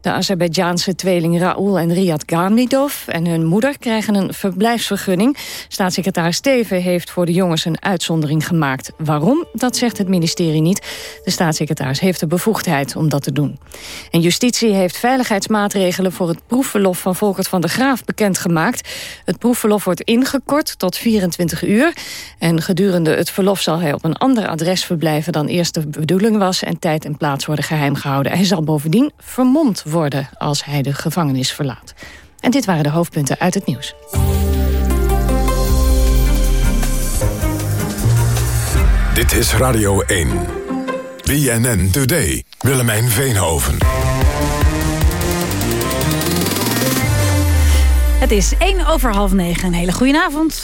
De Azerbeidzjaanse tweeling Raoul en Riyad Gamidov en hun moeder krijgen een verblijfsvergunning. Staatssecretaris Steven heeft voor de jongens een uitzondering gemaakt. Waarom? Dat zegt het ministerie niet. De staatssecretaris heeft de bevoegdheid om dat te doen. En justitie heeft veiligheidsmaatregelen voor het proefverlof van Volkert van der Graaf bekendgemaakt. Het proefverlof wordt ingekort tot 24 uur. En gedurende het verlof zal hij op een ander adres verblijven dan eerst de bedoeling was en tijd en plaats worden geheim gehouden. Hij zal bovendien vermomd worden als hij de gevangenis verlaat. En dit waren de hoofdpunten uit het nieuws. Dit is Radio 1. BNN Today. Willemijn Veenhoven. Het is 1 over half negen. Een hele goede avond.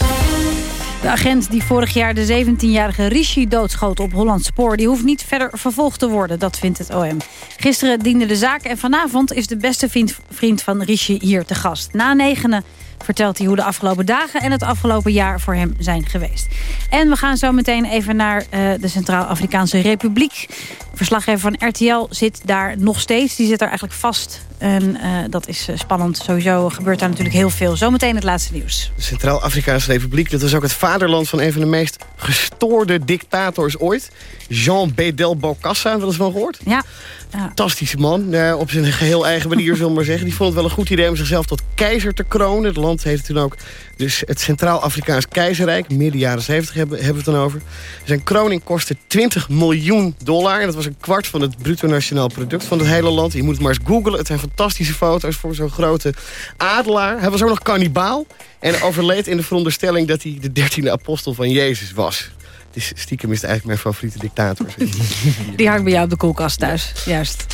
De agent die vorig jaar de 17-jarige Rishi doodschoot op Holland Spoor... die hoeft niet verder vervolgd te worden, dat vindt het OM. Gisteren diende de zaak en vanavond is de beste vriend, van Rishi hier te gast. Na negenen vertelt hij hoe de afgelopen dagen en het afgelopen jaar voor hem zijn geweest. En we gaan zo meteen even naar uh, de Centraal-Afrikaanse Republiek. Verslaggever van RTL zit daar nog steeds. Die zit er eigenlijk vast. En uh, dat is uh, spannend. Sowieso gebeurt daar natuurlijk heel veel. Zometeen het laatste nieuws. De Centraal-Afrikaanse Republiek, dat is ook het vaderland van een van de meest gestoorde dictators ooit. Jean Bedel Bokassa, wel eens van gehoord? Ja. Fantastische man. Uh, op zijn geheel eigen manier, zullen we maar zeggen. Die vond het wel een goed idee om zichzelf tot keizer te kronen. Het land heeft toen ook dus het Centraal-Afrikaans Keizerrijk. Midden jaren 70 hebben, hebben we het dan over. Zijn kroning kostte 20 miljoen dollar. En dat was een kwart van het bruto nationaal product van het hele land. Je moet het maar eens googlen. Het zijn fantastische foto's voor zo'n grote adelaar. Hij was ook nog kannibaal. En overleed in de veronderstelling dat hij de dertiende apostel van Jezus was is, stiekem is het eigenlijk mijn favoriete dictator. Die hangt bij jou op de koelkast thuis. Juist.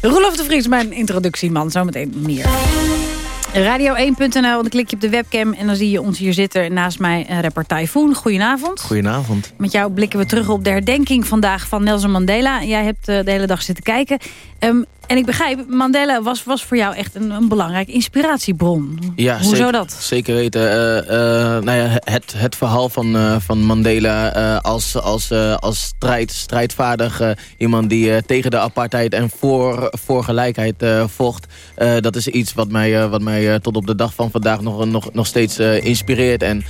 Roelof de Vries, mijn introductieman. Zometeen meer. Radio1.nl, dan klik je op de webcam en dan zie je ons hier zitten naast mij een rapper Typhoon. Goedenavond. Goedenavond. Met jou blikken we terug op de herdenking vandaag van Nelson Mandela. Jij hebt eh, de hele dag zitten kijken. Um, en ik begrijp, Mandela was, was voor jou echt een, een belangrijke inspiratiebron. Ja, Hoezo zeker, dat? Zeker weten. Uh, uh, nou ja, het, het verhaal van, uh, van Mandela als, als, als strijd, strijdvaardig iemand die tegen de apartheid en voor, voor gelijkheid vocht. dat is iets wat mij, wat mij tot op de dag van vandaag nog, nog, nog steeds inspireert. En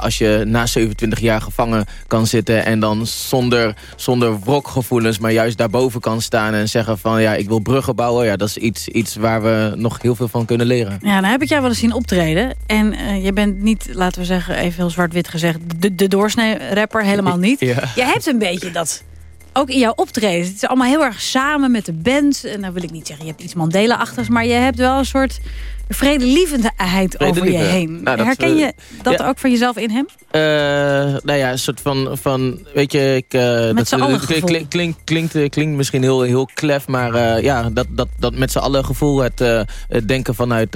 als je na 27 jaar gevangen kan zitten en dan zonder, zonder wrokgevoelens, maar juist daarboven kan staan en zeggen van ja, ik wil bruggen bouwen. Ja, dat is iets, iets waar we nog heel veel van kunnen leren. Ja, dan heb ik jou wel eens zien optreden. En uh, je bent niet, laten we zeggen, even heel zwart-wit gezegd... de, de rapper, helemaal niet. Ja. Jij hebt een beetje dat ook in jouw optreden. Het is allemaal heel erg samen met de band. En dan wil ik niet zeggen, je hebt iets Mandela-achtigs... maar je hebt wel een soort vredelievendheid over je heen. Nou, Herken je eh, dat ook van jezelf in hem? Uh, nou ja, een soort van, van weet je... Ik, uh, met z'n allen gevoel. Klink, klink, klinkt, klinkt misschien heel, heel klef, maar uh, ja, dat, dat, dat met z'n allen gevoel... het, het denken vanuit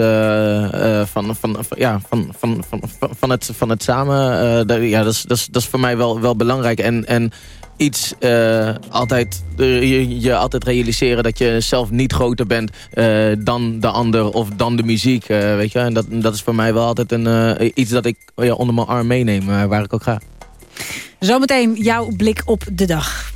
van, van, van, ja, van, van, van, van, het, van het samen... Dat, ja, dat, is, dat, is, dat is voor mij wel, wel belangrijk. En, en iets uh, altijd, uh, je, je, altijd realiseren dat je zelf niet groter bent uh, dan de ander of dan de muziek. weet je? En dat, dat is voor mij wel altijd een, iets dat ik ja, onder mijn arm meeneem waar ik ook ga. Zometeen jouw blik op de dag.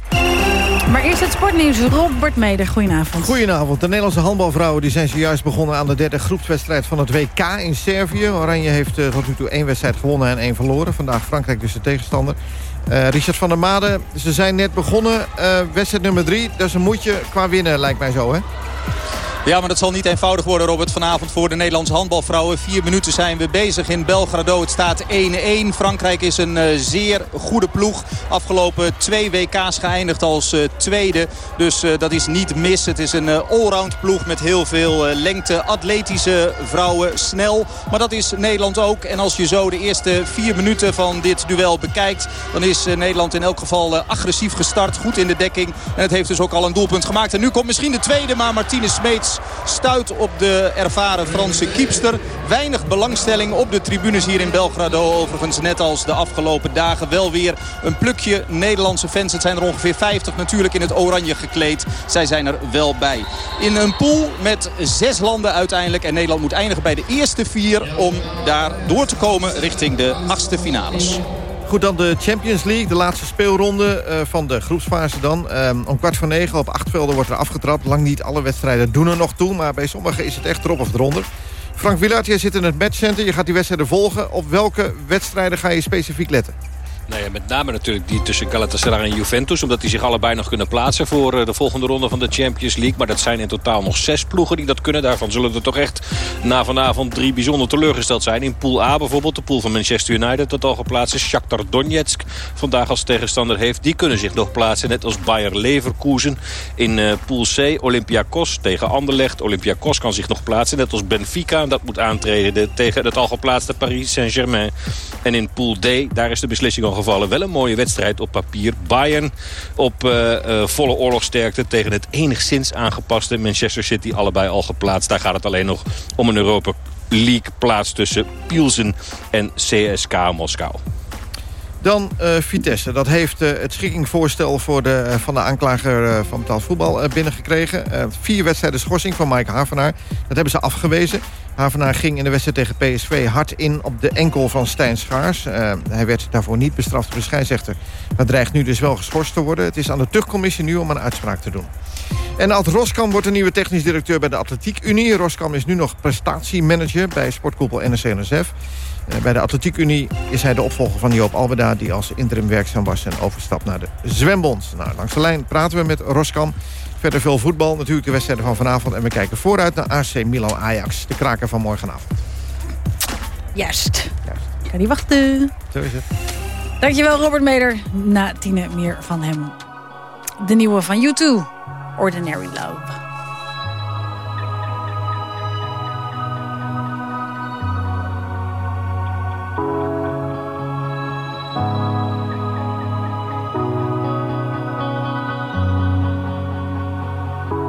Maar eerst het sportnieuws. Robert Meder, goedenavond. Goedenavond. De Nederlandse handbalvrouwen die zijn zojuist begonnen aan de derde groepswedstrijd van het WK in Servië. Oranje heeft tot nu toe één wedstrijd gewonnen en één verloren. Vandaag Frankrijk dus de tegenstander. Uh, Richard van der Made, ze zijn net begonnen. Uh, wedstrijd nummer drie, is een moedje qua winnen, lijkt mij zo, hè? Ja, maar dat zal niet eenvoudig worden, Robert, vanavond voor de Nederlandse handbalvrouwen. Vier minuten zijn we bezig in Belgrado. Het staat 1-1. Frankrijk is een uh, zeer goede ploeg. Afgelopen twee WK's geëindigd als uh, tweede. Dus uh, dat is niet mis. Het is een allround ploeg met heel veel lengte. Atletische vrouwen, snel. Maar dat is Nederland ook. En als je zo de eerste vier minuten van dit duel bekijkt... dan is Nederland in elk geval agressief gestart. Goed in de dekking. En het heeft dus ook al een doelpunt gemaakt. En nu komt misschien de tweede, maar Martine Smeets stuit op de ervaren Franse kiepster. Weinig belangstelling op de tribunes hier in Belgrado. Overigens net als de afgelopen dagen wel weer een plukje Nederlandse fans. Het zijn er ongeveer 50 natuurlijk in het oranje gekleed. Zij zijn er wel bij. In een pool met zes landen uiteindelijk. En Nederland moet eindigen bij de eerste vier om daar door te komen richting de achtste finales. Goed, dan de Champions League, de laatste speelronde uh, van de groepsfase dan. Um, om kwart voor negen op acht velden wordt er afgetrapt. Lang niet alle wedstrijden doen er nog toe, maar bij sommigen is het echt erop of eronder. Frank Willard, jij zit in het matchcenter, je gaat die wedstrijden volgen. Op welke wedstrijden ga je specifiek letten? Nou ja, met name natuurlijk die tussen Galatasaray en Juventus. Omdat die zich allebei nog kunnen plaatsen voor eh, de volgende ronde van de Champions League. Maar dat zijn in totaal nog zes ploegen die dat kunnen. Daarvan zullen er toch echt na vanavond drie bijzonder teleurgesteld zijn. In Pool A bijvoorbeeld, de pool van Manchester United dat al geplaatst is. Shakhtar Donetsk vandaag als tegenstander heeft. Die kunnen zich nog plaatsen, net als Bayer Leverkusen. In uh, Pool C Olympiakos tegen Anderlecht. Olympiakos kan zich nog plaatsen, net als Benfica. Dat moet aantreden tegen het al geplaatste Paris Saint-Germain. En in Pool D, daar is de beslissing al gevallen. Wel een mooie wedstrijd op papier. Bayern op uh, uh, volle oorlogsterkte tegen het enigszins aangepaste Manchester City. Allebei al geplaatst. Daar gaat het alleen nog om een Europa League plaats tussen Pilsen en CSK Moskou. Dan uh, Vitesse. Dat heeft uh, het schikkingvoorstel voor de, uh, van de aanklager van betaald voetbal binnengekregen. vier wedstrijden schorsing van Mike Havenaar. Dat hebben ze afgewezen. Havenaar ging in de wedstrijd tegen PSV hard in op de enkel van Stijn Schaars. hij werd daarvoor niet bestraft door de scheidsrechter. Maar dreigt nu dus wel geschorst te worden. Het is aan de tuchtcommissie nu om een uitspraak te doen. En Ad Roskam wordt de nieuwe technisch directeur bij de Atletiek Unie. Roskam is nu nog prestatiemanager bij sportkoepel NSC-NSF. Eh, bij de Atletiek Unie is hij de opvolger van Joop Albeda... die als interim werkzaam was en overstapt naar de Zwembond. Nou, langs de lijn praten we met Roskam. Verder veel voetbal, natuurlijk de wedstrijden van vanavond... en we kijken vooruit naar AC Milan-Ajax, de kraker van morgenavond. Juist. Juist. Kan niet wachten. Zo is het. Dankjewel Robert Meder. Na tienen meer van hem. De nieuwe van U2, Ordinary Love.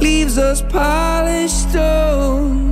leaves us polished stones.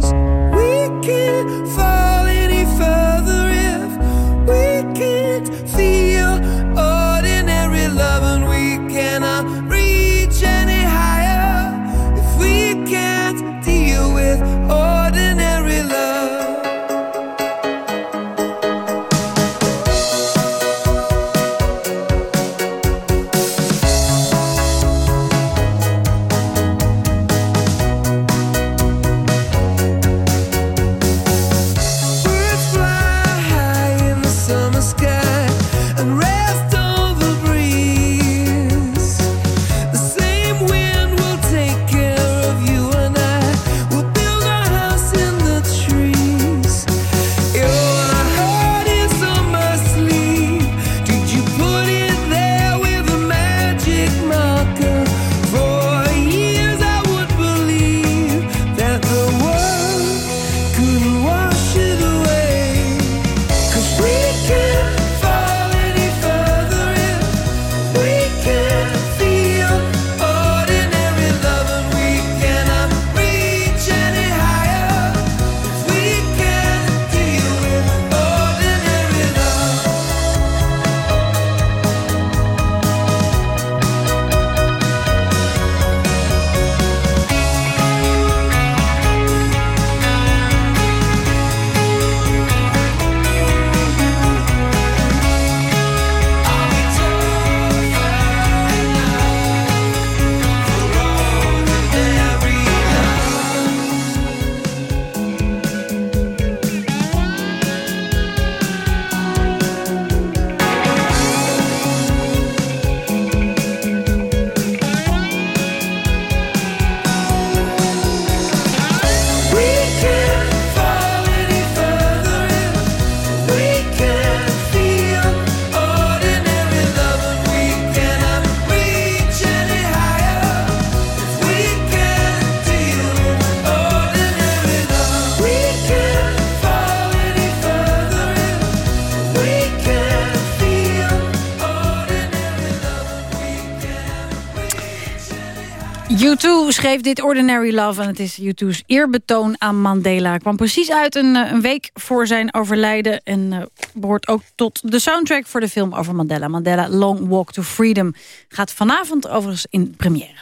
Schreef dit Ordinary Love en het is U2's eerbetoon aan Mandela. kwam precies uit een, eh, een week voor zijn overlijden... en uh, behoort ook tot de soundtrack voor de film over Mandela. Mandela Long Walk to Freedom gaat vanavond overigens in première.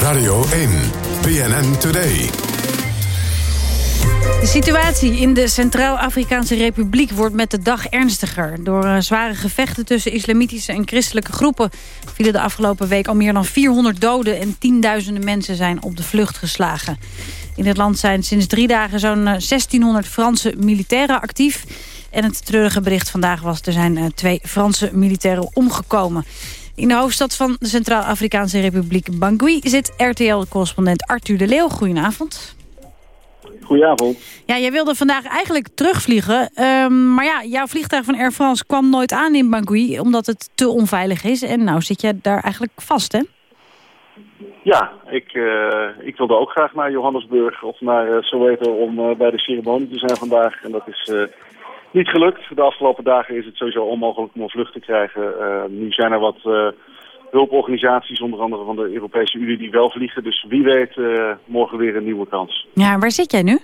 Radio 1, PNN Today. De situatie in de Centraal-Afrikaanse Republiek wordt met de dag ernstiger. Door uh, zware gevechten tussen islamitische en christelijke groepen... vielen de afgelopen week al meer dan 400 doden... en tienduizenden mensen zijn op de vlucht geslagen. In het land zijn sinds drie dagen zo'n 1600 Franse militairen actief. En het treurige bericht vandaag was... er zijn uh, twee Franse militairen omgekomen. In de hoofdstad van de Centraal-Afrikaanse Republiek Bangui... zit RTL-correspondent Arthur de Leeuw. Goedenavond. Goedenavond. Ja, jij wilde vandaag eigenlijk terugvliegen. Um, maar ja, jouw vliegtuig van Air France kwam nooit aan in Bangui... omdat het te onveilig is. En nou zit je daar eigenlijk vast, hè? Ja, ik, uh, ik wilde ook graag naar Johannesburg of naar uh, Soweto... om uh, bij de ceremonie te zijn vandaag. En dat is niet gelukt. De afgelopen dagen is het sowieso onmogelijk om een vlucht te krijgen. nu zijn er wat hulporganisaties, onder andere van de Europese Unie, die wel vliegen. Dus wie weet uh, morgen weer een nieuwe kans. Ja, waar zit jij nu?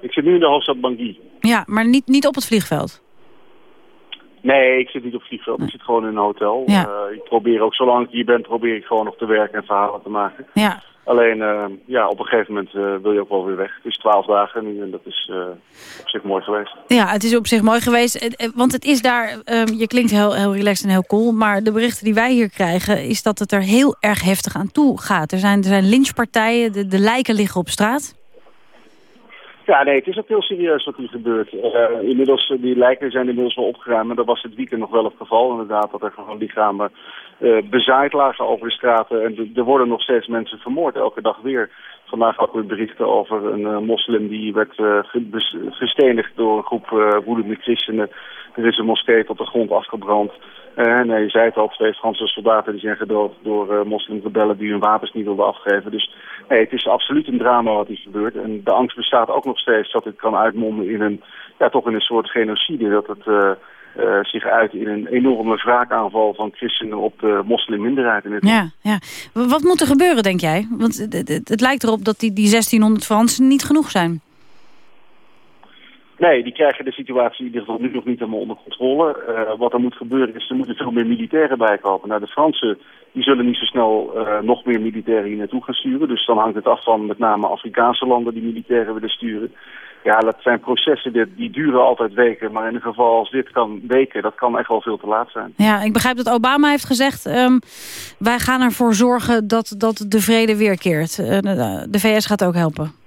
Ik zit nu in de hoofdstad Bangui. Ja, maar niet, niet op het vliegveld? Nee, ik zit niet op het vliegveld. Ik zit gewoon in een hotel. Ja. Uh, ik probeer ook, zolang ik hier ben, probeer ik gewoon nog te werken en verhalen te maken. Ja. Alleen, uh, ja, op een gegeven moment uh, wil je ook wel weer weg. Is twaalf dagen nu en dat is uh, op zich mooi geweest. Ja, het is op zich mooi geweest. Want het is daar, je klinkt heel, heel relaxed en heel cool... maar de berichten die wij hier krijgen... is dat het er heel erg heftig aan toe gaat. Er zijn, er zijn lynchpartijen, de, de lijken liggen op straat. Ja, nee, het is ook heel serieus wat hier gebeurt. Uh, inmiddels, die lijken zijn inmiddels wel opgeruimd, maar dat was het weekend nog wel het geval. Inderdaad, dat er gewoon lichamen uh, bezaaid lagen over de straten. En er worden nog steeds mensen vermoord, elke dag weer. Vandaag ook weer berichten over een uh, moslim die werd gestenigd door een groep woedende christenen. Er is een moskee tot de grond afgebrand. Uh, nee, je zei het al, twee Franse soldaten die zijn gedood door uh, moslimrebellen die hun wapens niet wilden afgeven. Dus nee, het is absoluut een drama wat hier gebeurt. En de angst bestaat ook nog steeds dat het kan uitmonden in een, ja, toch in een soort genocide. Dat het uh, zich uit in een enorme wraakaanval van christenen op de moslimminderheid in het ja, ja. Wat moet er gebeuren, denk jij? Want het, het, het lijkt erop dat die, die 1600 Fransen niet genoeg zijn. Nee, die krijgen de situatie in ieder geval nu nog niet helemaal onder controle. Uh, wat er moet gebeuren is, er moeten veel meer militairen bij komen. Nou, de Fransen die zullen niet zo snel uh, nog meer militairen hier naartoe gaan sturen. Dus dan hangt het af van met name Afrikaanse landen die militairen willen sturen. Ja, dat zijn processen die, die duren altijd weken. Maar in een geval als dit kan weken, dat kan echt wel veel te laat zijn. Ja, ik begrijp dat Obama heeft gezegd... Um, wij gaan ervoor zorgen dat, dat de vrede weerkeert. Uh, de VS gaat ook helpen.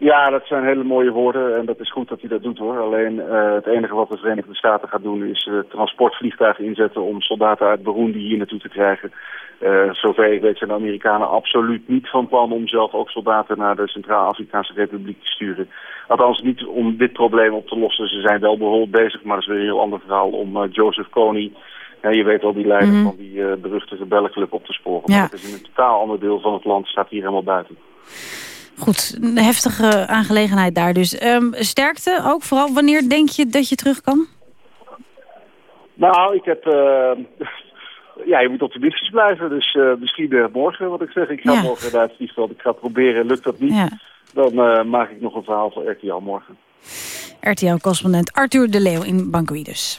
Ja, dat zijn hele mooie woorden en dat is goed dat hij dat doet hoor. Alleen uh, het enige wat de Verenigde Staten gaat doen is uh, transportvliegtuigen inzetten om soldaten uit Burundi hier naartoe te krijgen. Uh, zover ik weet zijn de Amerikanen absoluut niet van plan om zelf ook soldaten naar de Centraal-Afrikaanse Republiek te sturen. Althans niet om dit probleem op te lossen. Ze zijn wel bijvoorbeeld bezig, maar dat is weer een heel ander verhaal om Joseph Kony... Ja, je weet al die leider mm -hmm. van die beruchte rebellenclub op te sporen. Ja. Maar het is in een totaal ander deel van het land, staat hier helemaal buiten. Goed, een heftige aangelegenheid daar dus. Um, sterkte ook, vooral wanneer denk je dat je terug kan? Nou, ik heb... Uh, ja, je moet optimistisch blijven. Dus uh, misschien uh, morgen, wat ik zeg. Ik ga ja. morgen naar het vliegveld. Ik ga het proberen. Lukt dat niet, ja. dan maak ik nog een verhaal voor RTL morgen. RTL-correspondent Arthur de Leeuw in dus.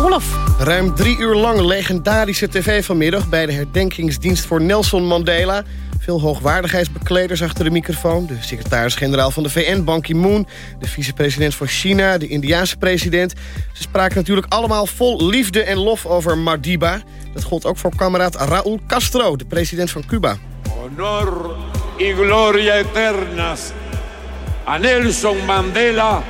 Olaf. Ruim drie uur lang legendarische tv vanmiddag... bij de herdenkingsdienst voor Nelson Mandela... Veel hoogwaardigheidsbekleders achter de microfoon. De secretaris-generaal van de VN, Ban Ki-moon. De vicepresident van China, de Indiaanse president. Ze spraken natuurlijk allemaal vol liefde en lof over Madiba. Dat gold ook voor kameraad Raúl Castro, de president van Cuba. Honor y gloria eternas a Nelson Mandela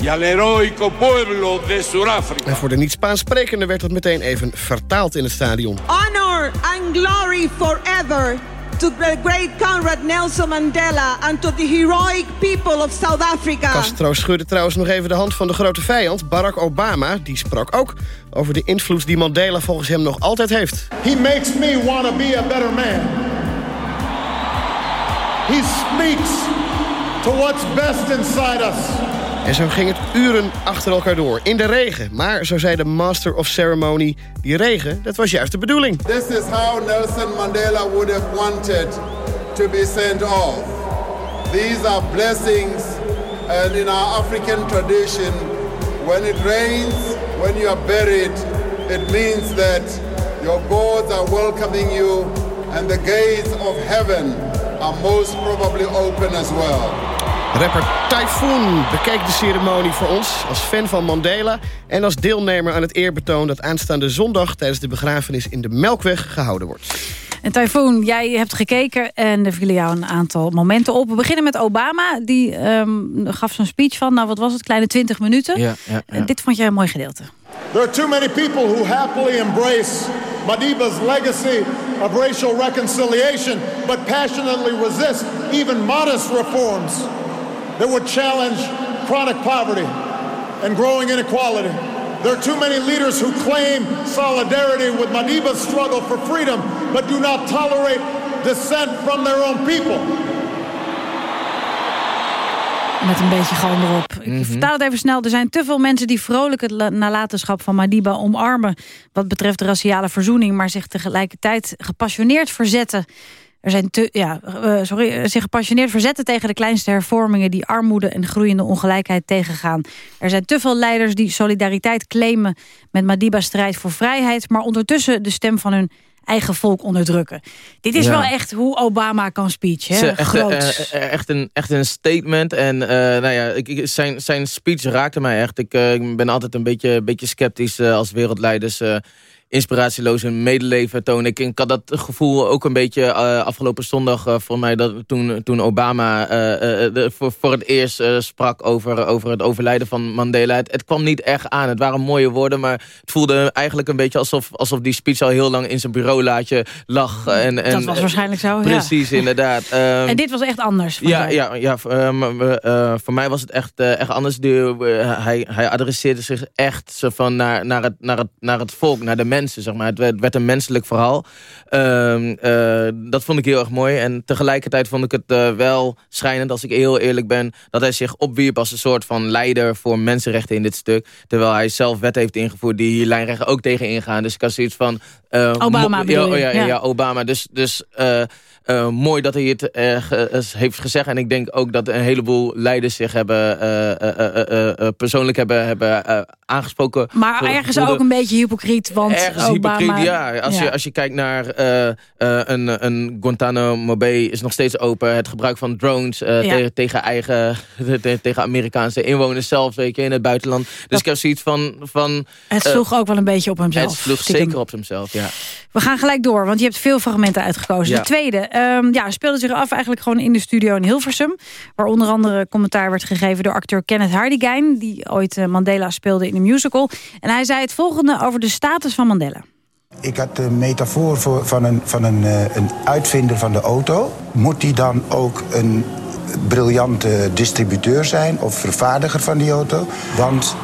y al heroico pueblo de Sudáfrica. En voor de niet-Spaans sprekende werd dat meteen even vertaald in het stadion. Honor and glory forever to the great Conrad Nelson Mandela and to the heroic people of South Africa. Castro schudde trouwens nog even de hand van de grote vijand, Barack Obama. Die sprak ook over de invloed die Mandela volgens hem nog altijd heeft. He makes me want to be a better man. He speaks to what's best inside us. En zo ging het uren achter elkaar door, in de regen. Maar, zo zei de Master of Ceremony, die regen, dat was juist de bedoeling. This is how Nelson Mandela would have wanted to be sent off. These are blessings, and in our African tradition, when it rains, when you are buried, it means that your gods are welcoming you, and the gates of heaven are most probably open as well. Rapper Typhoon bekeek de ceremonie voor ons als fan van Mandela... en als deelnemer aan het eerbetoon dat aanstaande zondag... tijdens de begrafenis in de Melkweg gehouden wordt. En Typhoon, jij hebt gekeken en er vielen jou een aantal momenten op. We beginnen met Obama, die ehm, gaf zo'n speech van... nou, wat was het, kleine 20 minuten. Ja, ja, ja. Dit vond jij een mooi gedeelte. There are too many people who happily embrace Madiba's legacy of racial reconciliation, but passionately resist even modest reforms that would challenge chronic poverty and growing inequality. There are too many leaders who claim solidarity with Madiba's struggle for freedom, but do not tolerate dissent from their own people. Met een beetje galm erop. Ik Mhm. vertaal het even snel. Er zijn te veel mensen die vrolijk het la- nalatenschap van Madiba omarmen... wat betreft raciale verzoening... maar zich tegelijkertijd gepassioneerd verzetten... Er zijn te, ja, eh, sorry, eh, zich gepassioneerd verzetten tegen de kleinste hervormingen... die armoede en groeiende ongelijkheid tegengaan. Er zijn te veel leiders die solidariteit claimen... met Madiba's strijd voor vrijheid... maar ondertussen de stem van hun eigen volk onderdrukken. Dit is Ja. wel echt hoe Obama kan speechen. Ze- Hè? echt, Groots. eh, echt, een, echt een statement. En nou ja, ik, zijn, zijn speech raakte mij echt. Ik, ik ben altijd een beetje, beetje sceptisch als wereldleiders... inspiratieloos hun medeleven tonen. Ik, ik had dat gevoel ook een beetje eh, afgelopen zondag... eh, voor mij dat toen, toen Obama eh, eh, de- voor, voor het eerst sprak over, over het overlijden van Mandela. Het, het kwam niet erg aan. Het waren mooie woorden, maar het voelde eigenlijk een beetje... alsof, alsof die speech al heel lang in zijn bureaulaadje lag. En, en, dat was waarschijnlijk zo, ja. Precies, inderdaad. Ehm, En dit was echt anders. ja, ja, ja voor mij was het echt, echt anders. De, hij, hij adresseerde zich echt zo van naar, naar, het, naar, het, naar het volk, naar de mensen. Zeg maar. het, werd, een menselijk verhaal. Ehm, eh, dat vond ik heel erg mooi. En tegelijkertijd vond ik het eh, wel schijnend, als ik heel eerlijk ben... dat hij zich opwierp als een soort van leider voor mensenrechten in dit stuk. Terwijl hij zelf wet heeft ingevoerd die hier lijnrechten ook tegen ingaan. Dus ik had zoiets van... eh, Obama ja, oh, ja, ja. ja. Obama. Dus, dus mooi dat hij het ge- heeft gezegd. En ik denk ook dat een heleboel leiders zich hebben, persoonlijk hebben, hebben aangesproken. Maar ergens ook een beetje hypocriet, want Ergens Obama... hypocriet, ja. Als, ja. Je, als je kijkt naar eh, eh, een, een Guantanamo Bay is nog steeds open. Het gebruik van drones Ja. te- tegen eigen te- tegen Amerikaanse inwoners zelf, weet je, in het buitenland. Dus ik heb zoiets van... van Het sloeg ook wel een beetje op hemzelf. het sloeg stiekem. zeker op hemzelf, ja. We gaan gelijk door, want je hebt veel fragmenten uitgekozen. Ja. De tweede ehm, ja, speelde zich af eigenlijk gewoon in de studio in Hilversum. Waar onder andere commentaar werd gegeven door acteur Kenneth Hardigijn... die ooit Mandela speelde in musical. En hij zei het volgende over de status van Mandela. Ik had de metafoor voor, van, een, van een, eh, een uitvinder van de auto. Moet die dan ook een briljante distributeur zijn of vervaardiger van die auto? Want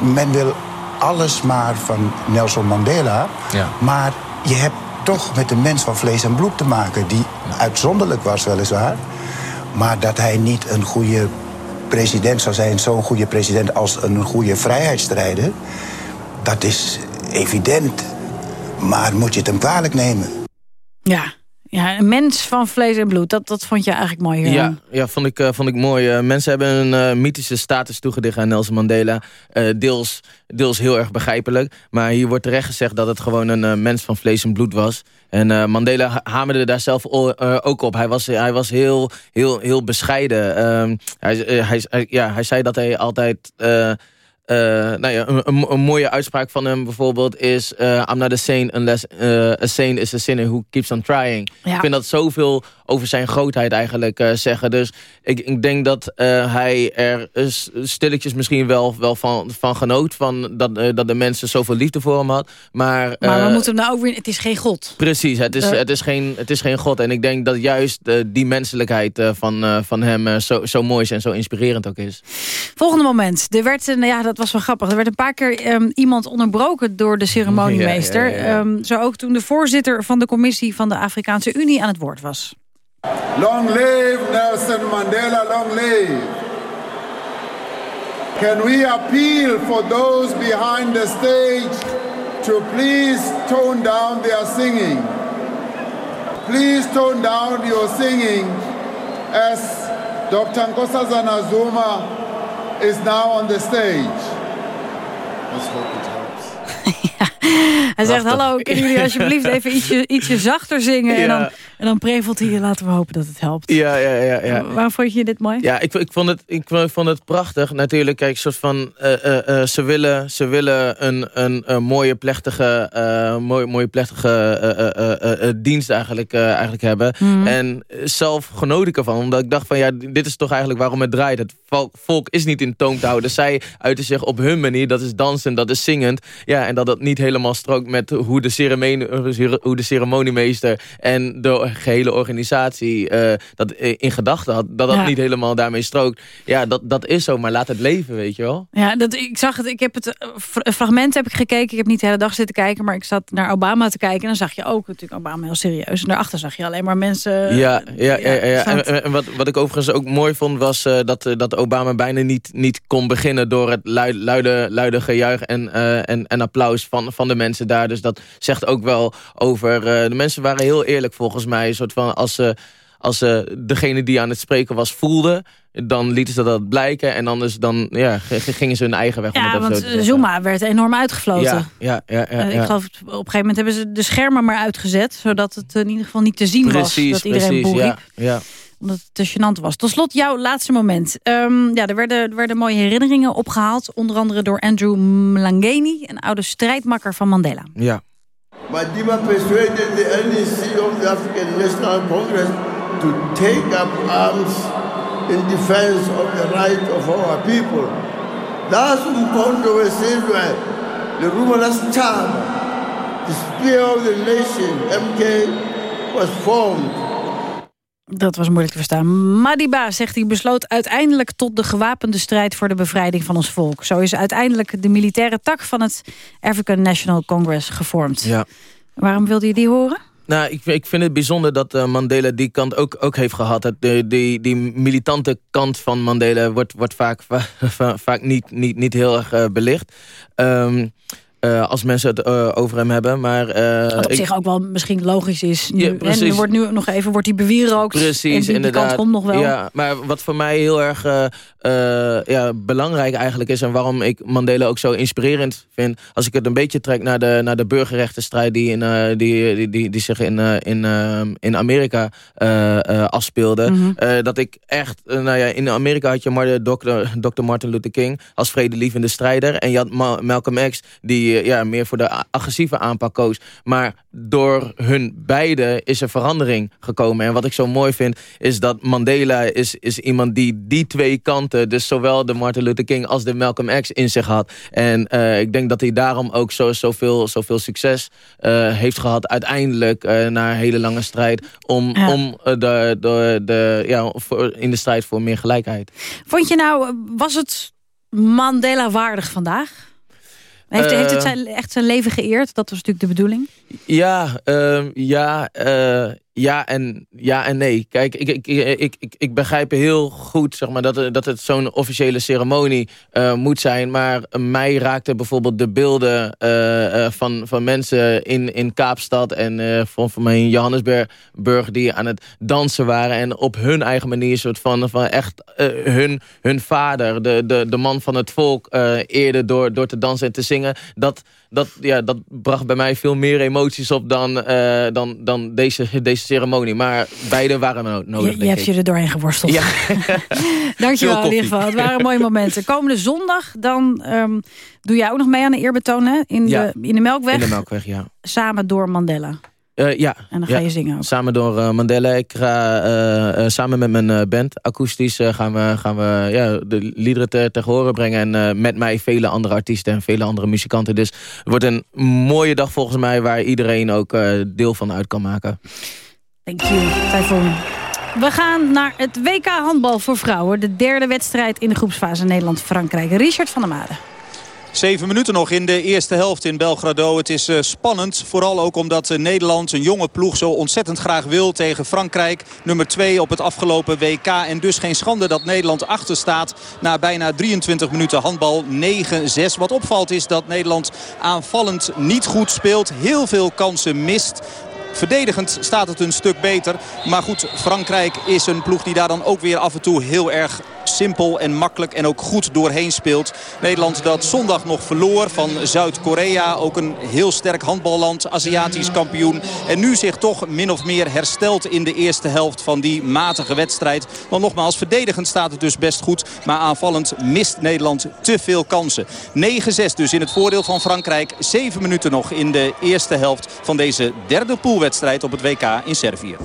men wil alles maar van Nelson Mandela. Ja. Maar je hebt toch met een mens van vlees en bloed te maken... die uitzonderlijk was weliswaar. Maar dat hij niet een goede president zou zijn... zo'n goede president als een goede vrijheidsstrijder... dat is evident. Maar moet je het hem kwalijk nemen? Ja, ja een mens van vlees en bloed. Dat, dat vond je eigenlijk mooi. Ja, ja vond, ik, eh, vond ik mooi. Eh, mensen hebben een eh, mythische status toegedicht aan Nelson Mandela. Deels, deels heel erg begrijpelijk. Maar hier wordt terecht gezegd dat het gewoon een mens van vlees en bloed was. En Mandela ha- hamerde daar zelf ook op. Hij was, hij was heel, heel, heel bescheiden. Ehm, hij, eh, hij, hij- ja, hij zei dat hij altijd... eh, nou ja, een, een, een mooie uitspraak van hem bijvoorbeeld is... eh, I'm not a saint unless eh, a saint is a sinner who keeps on trying. Ja. Ik vind dat zoveel over zijn grootheid eigenlijk eh, zeggen. Dus ik, ik denk dat eh, hij er stilletjes misschien wel, wel van, van genoot... Van dat, eh, dat de mensen zoveel liefde voor hem had. Maar, Maar we moeten hem nou ook weer... Het is geen god. Precies, het is, het, is geen, het is geen god. En ik denk dat juist die menselijkheid van, van hem zo, zo mooi is en zo inspirerend ook is. Volgende moment. Er werd, een, ja, dat was wel grappig. Er werd een paar keer ehm, iemand onderbroken door de ceremoniemeester. Ja, ja, ja, ja. Ehm, zo ook toen de voorzitter van de commissie van de Afrikaanse Unie aan het woord was. Long live Nelson Mandela, long live. can we appeal for those behind the stage to please tone down their singing? Please tone down your singing as Dr. Nkosazana Zuma is now on the stage. Hij zegt, hallo, kunnen jullie alsjeblieft even ietsje, ietsje zachter zingen? En, dan, en dan prevelt hij, laten we hopen dat het helpt. Ja, ja, ja. ja. Waarom vond je dit mooi? Ja, ik, ik, vond het, ik vond het prachtig. Natuurlijk, kijk, soort van, eh, eh, eh, ze willen, ze willen een, een, een mooie plechtige, mooie, mooie plechtige dienst eigenlijk, eigenlijk hebben. Mhm. En zelf genoot ik ervan, omdat ik dacht van ja, dit is toch eigenlijk waarom het draait. Het volk, volk is niet in toon te houden. Zij uiten zich op hun manier, dat is dansen, dat is zingend. Ja, en dat dat niet helemaal strookt met hoe de, ceremonie, hoe de ceremoniemeester en de gehele organisatie eh, dat in gedachten had. Dat dat Ja. niet helemaal daarmee strookt. Ja, dat, dat is zo, maar laat het leven, weet je wel. Ja, dat, ik zag het. Ik heb het eh, fr- fragment heb ik gekeken. Ik heb niet de hele dag zitten kijken, maar ik zat naar Obama te kijken. En dan zag je ook natuurlijk Obama heel serieus. En daarachter zag je alleen maar mensen. ja, ja, ja, ja, ja. staat- En, en wat, wat ik overigens ook mooi vond was eh, dat, dat Obama bijna niet, niet kon beginnen door het luid, luide, luide gejuich en, en, en applaus van, van de mensen daar. Dus dat zegt ook wel over... eh, de mensen waren heel eerlijk volgens mij. Een soort van als ze, als ze degene die aan het spreken was voelden... dan lieten ze dat blijken en anders dan, ja, gingen ze hun eigen weg. Ja, want. Zuma werd enorm uitgefloten. Ja, ja, ja, ja, Eh. Ik geloof, op een gegeven moment hebben ze de schermen maar uitgezet. Zodat het in ieder geval niet te zien was. Dat iedereen precies, boel ja, ja. Omdat het te gênant was. Tot slot jouw laatste moment. Ehm, ja, er, werden, er werden mooie herinneringen opgehaald. Onder andere door Andrew Mlangeni. Een oude strijdmakker van Mandela. Ja. Madiba persuaded the NEC of the African National Congress to take up arms in defense of the right of our people. That's umkondo wesilwe liruma lasitaba. The spear of the nation, MK, was formed. Dat was moeilijk te verstaan. Madiba, zegt hij, besloot uiteindelijk tot de gewapende strijd voor de bevrijding van ons volk. Zo is uiteindelijk de militaire tak van het African National Congress gevormd. Ja. Waarom wilde je die horen? Nou, ik, ik vind het bijzonder dat eh, Mandela die kant ook, ook heeft gehad. Het, de, die, die militante kant van Mandela wordt, wordt vaak, va- va- vaak niet, niet, niet heel erg eh, belicht. Ehm, eh, als mensen het eh, over hem hebben. Maar, eh, Wat op ik- zich ook wel misschien logisch is. Nu, Ja, en precies. er wordt nu nog even wordt die bewierookt. Precies, en die, inderdaad. kant komt nog wel. Ja, maar wat voor mij heel erg ja, belangrijk eigenlijk is... en waarom ik Mandela ook zo inspirerend vind... als ik het een beetje trek naar de, naar de burgerrechtenstrijd... die, in, die, die, die, die zich in, in, in Amerika afspeelde... Eh, dat ik echt... nou ja, in Amerika had je Martin, Dr. Dr. Martin Luther King... als vredelievende strijder. En je had Ma- Malcolm X... die eh, ja, meer voor de agressieve aanpak koos. Maar door hun beiden is er verandering gekomen. En wat ik zo mooi vind, is dat Mandela is, is iemand die die twee kanten... dus zowel de Martin Luther King als de Malcolm X in zich had. En eh, ik denk dat hij daarom ook zo, zoveel, zoveel succes eh, heeft gehad... uiteindelijk na een hele lange strijd... om, Ja. om de, de, de, ja, voor, in de strijd voor meer gelijkheid. Vond je nou, was het Mandela waardig vandaag? Heeft, heeft het zijn, echt zijn leven geëerd? Dat was natuurlijk de bedoeling. Ja, ehm, ja, eh, ja, en, ja en nee. Kijk, ik, ik, ik, ik, begrijp heel goed zeg maar, dat, dat het zo'n officiële ceremonie eh, moet zijn. Maar mij raakten bijvoorbeeld de beelden eh, eh, van, van mensen in, in Kaapstad... en van, van mij in Johannesburg Burg die aan het dansen waren... en op hun eigen manier soort van, van echt hun, hun vader, de, de, de man van het volk... eerder door, door te dansen en te zingen. Dat, dat, ja, dat bracht bij mij veel meer emoties op dan, eh, dan, dan deze, deze ceremonie. Maar beide waren no- nodig, Je, hebt je er doorheen geworsteld. Ja. Dankjewel in ieder geval. Het waren mooie momenten. Komende zondag dan ehm, doe jij ook nog mee aan een eerbetoon hè? In, Ja. de, in de Melkweg. In de Melkweg, ja. Samen door Mandela. Eh, ja. En dan ga ja. je zingen ook. Samen door eh, Mandela. Ik ga eh, samen met mijn band, akoestisch, gaan we, gaan we ja, de liederen te, te horen brengen. En met mij vele andere artiesten en vele andere muzikanten. Dus het wordt een mooie dag volgens mij waar iedereen ook deel van uit kan maken. Thank you, Typhoon. We gaan naar het WK handbal voor vrouwen. De derde wedstrijd in de groepsfase Nederland-Frankrijk. Richard van der Made. Zeven minuten nog in de eerste helft in Belgrado. Het is uh, spannend, vooral ook omdat uh, Nederland, een jonge ploeg, zo ontzettend graag wil tegen Frankrijk. Nummer 2 op het afgelopen WK. En dus geen schande dat Nederland achter staat na bijna 23 minuten handbal 9-6. Wat opvalt is dat Nederland aanvallend niet goed speelt. Heel veel kansen mist. Verdedigend staat het een stuk beter. Maar goed, Frankrijk is een ploeg die daar dan ook weer af en toe heel erg simpel en makkelijk en ook goed doorheen speelt. Nederland dat zondag nog verloor van Zuid-Korea. Ook een heel sterk handballand, Aziatisch kampioen. En nu zich toch min of meer herstelt in de eerste helft van die matige wedstrijd. Want nogmaals, verdedigend staat het dus best goed. Maar aanvallend mist Nederland te veel kansen. 9-6 dus in het voordeel van Frankrijk. 7 minuten nog in de eerste helft van deze derde poolwedstrijd op het WK in Servië.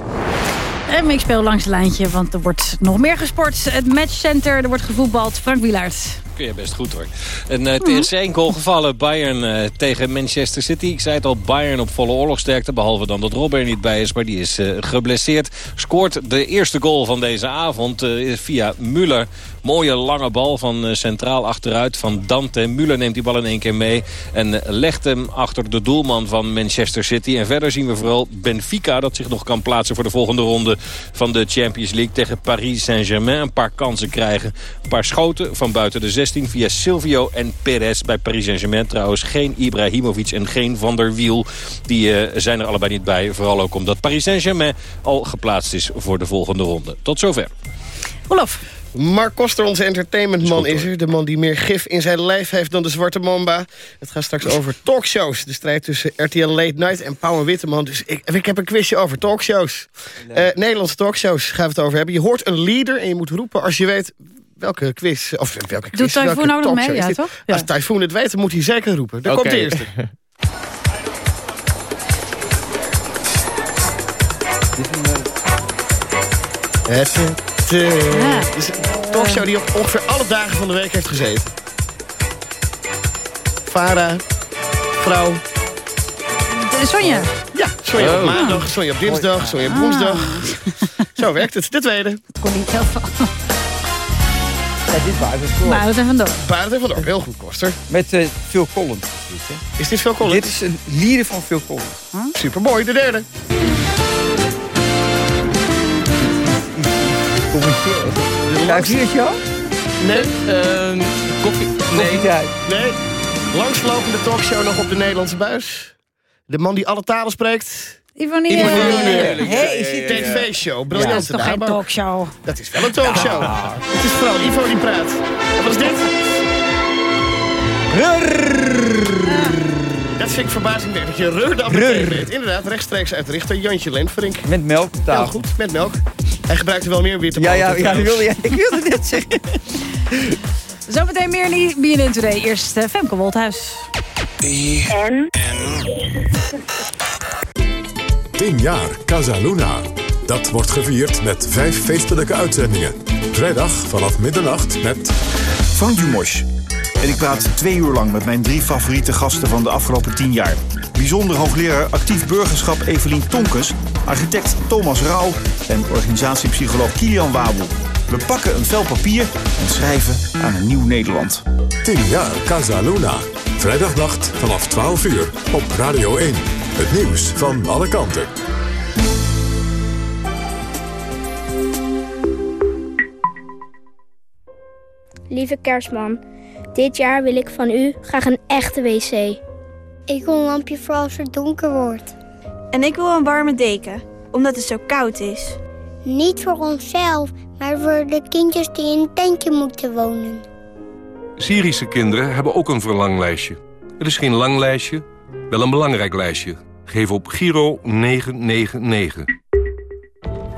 En ik speel langs het lijntje, want er wordt nog meer gesport. Het matchcenter, er wordt gevoetbald. Frank Wielaert. Kun je best goed hoor. En uh, het is één goal gevallen. Bayern uh, tegen Manchester City. Ik zei het al, Bayern op volle oorlogsterkte. Behalve dan dat Robert niet bij is, maar die is uh, geblesseerd. Scoort de eerste goal van deze avond via Müller. Mooie lange bal van centraal achteruit van Dante. Müller neemt die bal in één keer mee. En legt hem achter de doelman van Manchester City. En verder zien we vooral Benfica dat zich nog kan plaatsen voor de volgende ronde van de Champions League. Tegen Paris Saint-Germain een paar kansen krijgen. Een paar schoten van buiten de 16 via Silvio en Perez. Bij Paris Saint-Germain trouwens geen Ibrahimovic en geen Van der Wiel. Die uh, zijn er allebei niet bij. Vooral ook omdat Paris Saint-Germain al geplaatst is voor de volgende ronde. Tot zover. Olaf. Mark Koster, onze entertainmentman, is, is er. De man die meer gif in zijn lijf heeft dan de Zwarte Mamba. Het gaat straks over talkshows. De strijd tussen RTL Late Night en Pauw en Witteman. Dus ik, ik heb een quizje over talkshows. Nee. Uh, Nederlandse talkshows gaan we het over hebben. Je hoort een leader en je moet roepen als je weet welke quiz... Of welke quiz, Doet Typhoon nou nog mee, ja, toch? Ja. Als Typhoon het weet, dan moet hij zeker roepen. Daar okay. komt de eerste. Het, het, uh, ja. is een talkshow die op ongeveer alle dagen van de week heeft gezeten. Farah, vrouw. Sonja? Ja, Sonja oh. op maandag, Sonja op dinsdag, Sonja op woensdag. Ah. Zo werkt het. De tweede. Het kon niet heel veel. Ja, dit van Baarden en vandoor. Baarden en vandoor. Heel goed, Koster. Met uh, Phil Collins. Is dit, hè? is dit Phil Collins? Dit is een lieder van Phil Collins. Huh? Supermooi, de derde. Kijk, zie je het jou? Nee. Uh, koffie. Nee. Nee. Langslopende talkshow nog op de Nederlandse buis. De man die alle talen spreekt. Hey, TV-show. Briljant. Dat is toch geen talkshow? Dat is wel een talkshow. Ja. Het is vooral Ivo die praat. En wat is dit? Dat vind ik verbazingwekkend. Dat je reur de apotheek weet. Inderdaad, rechtstreeks uit Richter. Jantje Lentverink. Met melk tafel. Heel goed, met melk. Hij gebruikte wel meer witte Ja, ja, ja, dat wilde, ja ik wilde net zeggen. Zometeen meer BNN Today. Eerst uh, Femke Wolthuis. En? 10 jaar Casaluna. Dat wordt gevierd met vijf feestelijke uitzendingen. Vrijdag vanaf middernacht met... Dumos. En ik praat twee uur lang met mijn drie favoriete gasten van de afgelopen tien jaar. Bijzonder hoogleraar actief burgerschap Evelien Tonkes... architect Thomas Rauw en organisatiepsycholoog Kilian Wabel. We pakken een vel papier en schrijven aan een nieuw Nederland. 10 jaar Casaluna. Vrijdagnacht vanaf 12 uur op Radio 1. Het nieuws van alle kanten. Lieve kerstman, dit jaar wil ik van u graag een echte wc. Ik wil een lampje voor als het donker wordt. En ik wil een warme deken, omdat het zo koud is. Niet voor onszelf, maar voor de kindjes die in een tentje moeten wonen. Syrische kinderen hebben ook een verlanglijstje. Het is geen lang lijstje, wel een belangrijk lijstje. Geef op Giro 999.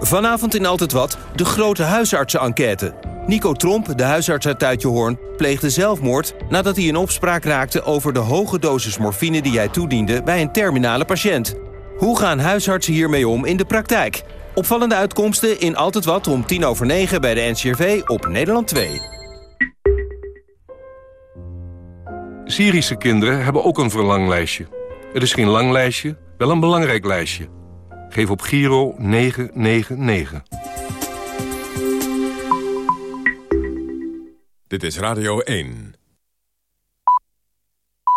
Vanavond in Altijd Wat, de grote huisartsen-enquête. Nico Tromp, de huisarts uit Tuitjehoorn, pleegde zelfmoord... nadat hij in opspraak raakte over de hoge dosis morfine die hij toediende... bij een terminale patiënt. Hoe gaan huisartsen hiermee om in de praktijk? Opvallende uitkomsten in Altijd Wat om tien over negen bij de NCRV op Nederland 2. Syrische kinderen hebben ook een verlanglijstje. Het is geen lang lijstje, wel een belangrijk lijstje. Geef op Giro 999. Dit is Radio 1.